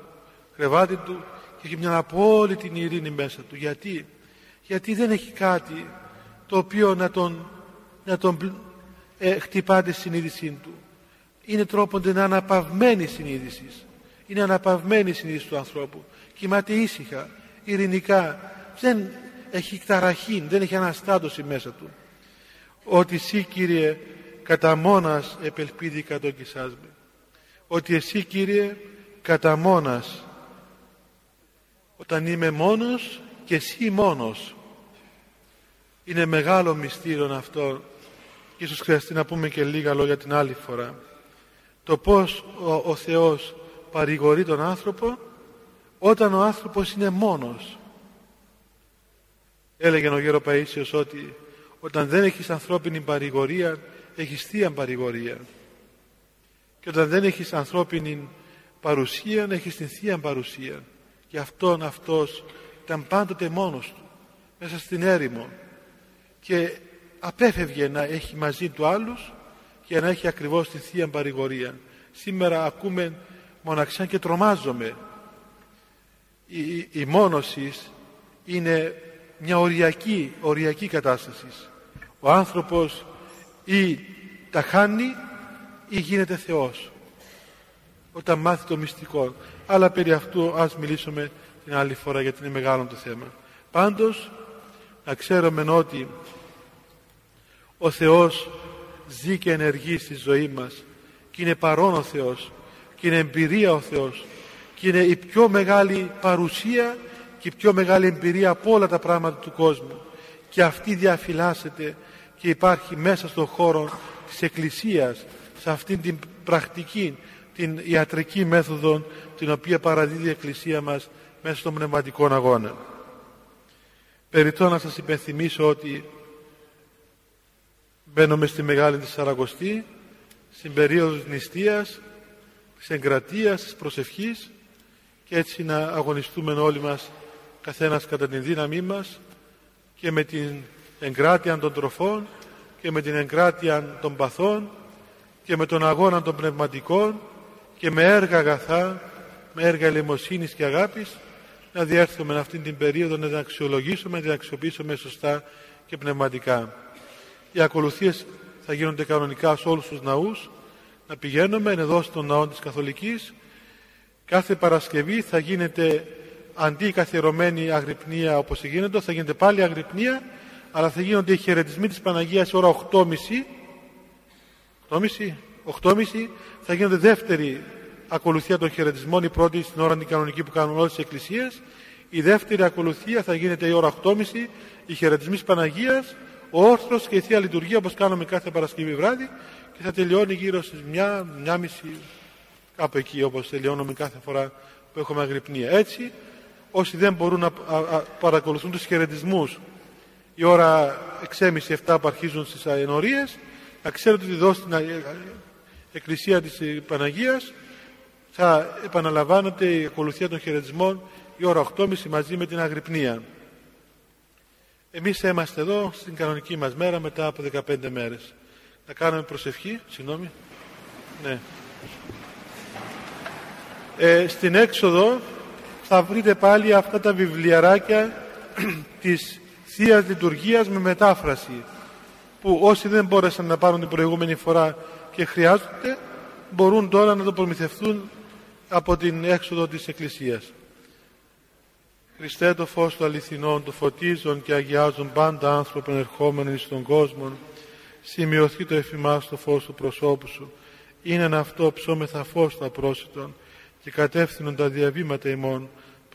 κρεβάτι του και έχει μια απόλυτη ειρήνη μέσα του. Γιατί, γιατί δεν έχει κάτι το οποίο να τον, να τον ε, χτυπά τη συνείδησή του. Είναι τρόπον να αναπαυμένη συνείδηση. Είναι αναπαυμένη η συνείδηση του ανθρώπου. Κοιμάται ήσυχα, ειρηνικά. Δεν έχει ταραχή, δεν έχει αναστάτωση μέσα του ότι εσύ Κύριε κατά μόνας επελπίδη κατόκισάς με ότι εσύ Κύριε κατά μόνας όταν είμαι μόνος και εσύ μόνος είναι μεγάλο μυστήριο αυτό ίσως χρειαστεί να πούμε και λίγα λόγια την άλλη φορά. Το πως ο, ο Θεός παρηγορεί τον άνθρωπο όταν ο άνθρωπος είναι μόνος. Έλεγε ο Γέρος Παΐσιος ότι όταν δεν έχεις ανθρώπινη παρηγορία έχεις θεία παρηγορία. Και όταν δεν έχεις ανθρώπινη παρουσία έχεις την θεία παρουσία. Και αυτόν αυτός ήταν πάντοτε μόνος του μέσα στην έρημο. Και απέφευγε να έχει μαζί του άλλους και να έχει ακριβώς τη θεία παρηγορία. Σήμερα ακούμε μοναξιά και τρομάζομαι. Η, η, η μόνωσης είναι μια οριακή, οριακή κατάστασης. Ο άνθρωπος ή τα χάνει ή γίνεται Θεός όταν μάθει το μυστικό. Αλλά περί αυτού ας μιλήσουμε την άλλη φορά γιατί είναι μεγάλο το θέμα. Πάντως να ξέρουμε ότι ο Θεός ζει και ενεργεί στη ζωή μας και είναι παρόν ο Θεός και είναι εμπειρία ο Θεός και είναι η πιο μεγάλη παρουσία και η πιο μεγάλη εμπειρία από όλα τα πράγματα του κόσμου και αυτή διαφυλάσσεται και υπάρχει μέσα στον χώρο της Εκκλησίας σε αυτήν την πρακτική την ιατρική μέθοδο την οποία παραδίδει η Εκκλησία μας μέσα στον πνευματικό αγώνα. Περιτώ να σας υπενθυμίσω ότι μπαίνουμε στη Μεγάλη Τεσσαρακοστή στην περίοδο της νηστείας, της εγκρατείας, της προσευχής και έτσι να αγωνιστούμε όλοι μας καθένας κατά την δύναμή μας και με την εγκράτεια των τροφών και με την εγκράτεια των παθών και με τον αγώνα των πνευματικών και με έργα αγαθά, με έργα ελεημοσύνης και αγάπης να διέρθουμε αυτήν την περίοδο να την αξιολογήσουμε, να την αξιοποιήσουμε σωστά και πνευματικά. Οι ακολουθίες θα γίνονται κανονικά σε όλους τους ναούς, να πηγαίνουμε εδώ στον ναό της Καθολικής. Κάθε Παρασκευή θα γίνεται αντί η καθιερωμένη αγρυπνία όπως γίνεται, θα γίνεται πάλι αγρυπνία, αλλά θα γίνονται οι χαιρετισμοί της Παναγίας ώρα 8.30 8.30, 8.30 θα γίνονται δεύτερη ακολουθία των χαιρετισμών, η πρώτη στην ώρα την κανονική που κάνουν όλες τις εκκλησίες, η δεύτερη ακολουθία θα γίνεται η ώρα 8.30, οι χαιρετισμοί της Παναγίας, ο όρθρος και η Θεία Λειτουργία όπως κάνουμε κάθε Παρασκευή βράδυ και θα τελειώνει γύρω στις μια, μια μισή, κάπου εκεί όπως τελειώνουμε κάθε φορά που έχουμε αγρυπνία. Έτσι, όσοι δεν μπορούν να παρακολουθούν τους χαιρετισμούς η ώρα 6.30-7 που αρχίζουν στις ενορίες, να ξέρετε ότι εδώ στην Εκκλησία της Παναγίας θα επαναλαμβάνεται η ακολουθία των χαιρετισμών η ώρα 8.30 μαζί με την αγρυπνία. Εμείς είμαστε εδώ στην κανονική μας μέρα μετά από 15 μέρες. Να κάνουμε προσευχή, συγγνώμη. Ναι. Ε, στην έξοδο θα βρείτε πάλι αυτά τα βιβλιαράκια [CLEARS THROAT] της Θείας Λειτουργίας με μετάφραση που όσοι δεν μπόρεσαν να πάρουν την προηγούμενη φορά και χρειάζονται μπορούν τώρα να το προμηθευτούν από την έξοδο της Εκκλησίας. Χριστέ το φως του αληθινών, του φωτίζουν και αγιάζουν πάντα άνθρωπον ερχόμενοι στον κόσμο, σημειωθεί το εφημάς το φως του προσώπου σου, είναι ένα αυτό ψώμεθα φως του απρόσιτον και κατεύθυνον τα διαβήματα ημών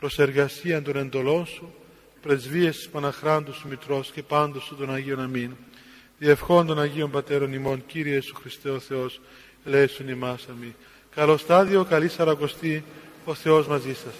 προς εργασία των εντολών σου, πρεσβείες της Παναχράντου σου Μητρός και πάντως σου των Αγίων Αμήν. Διευχών των Αγίων Πατέρων ημών, Κύριε Ιησού Χριστέ ο Θεός, ελέησον ημάς αμήν. Καλό στάδιο, καλή σαρακοστή, ο Θεός μαζί σας.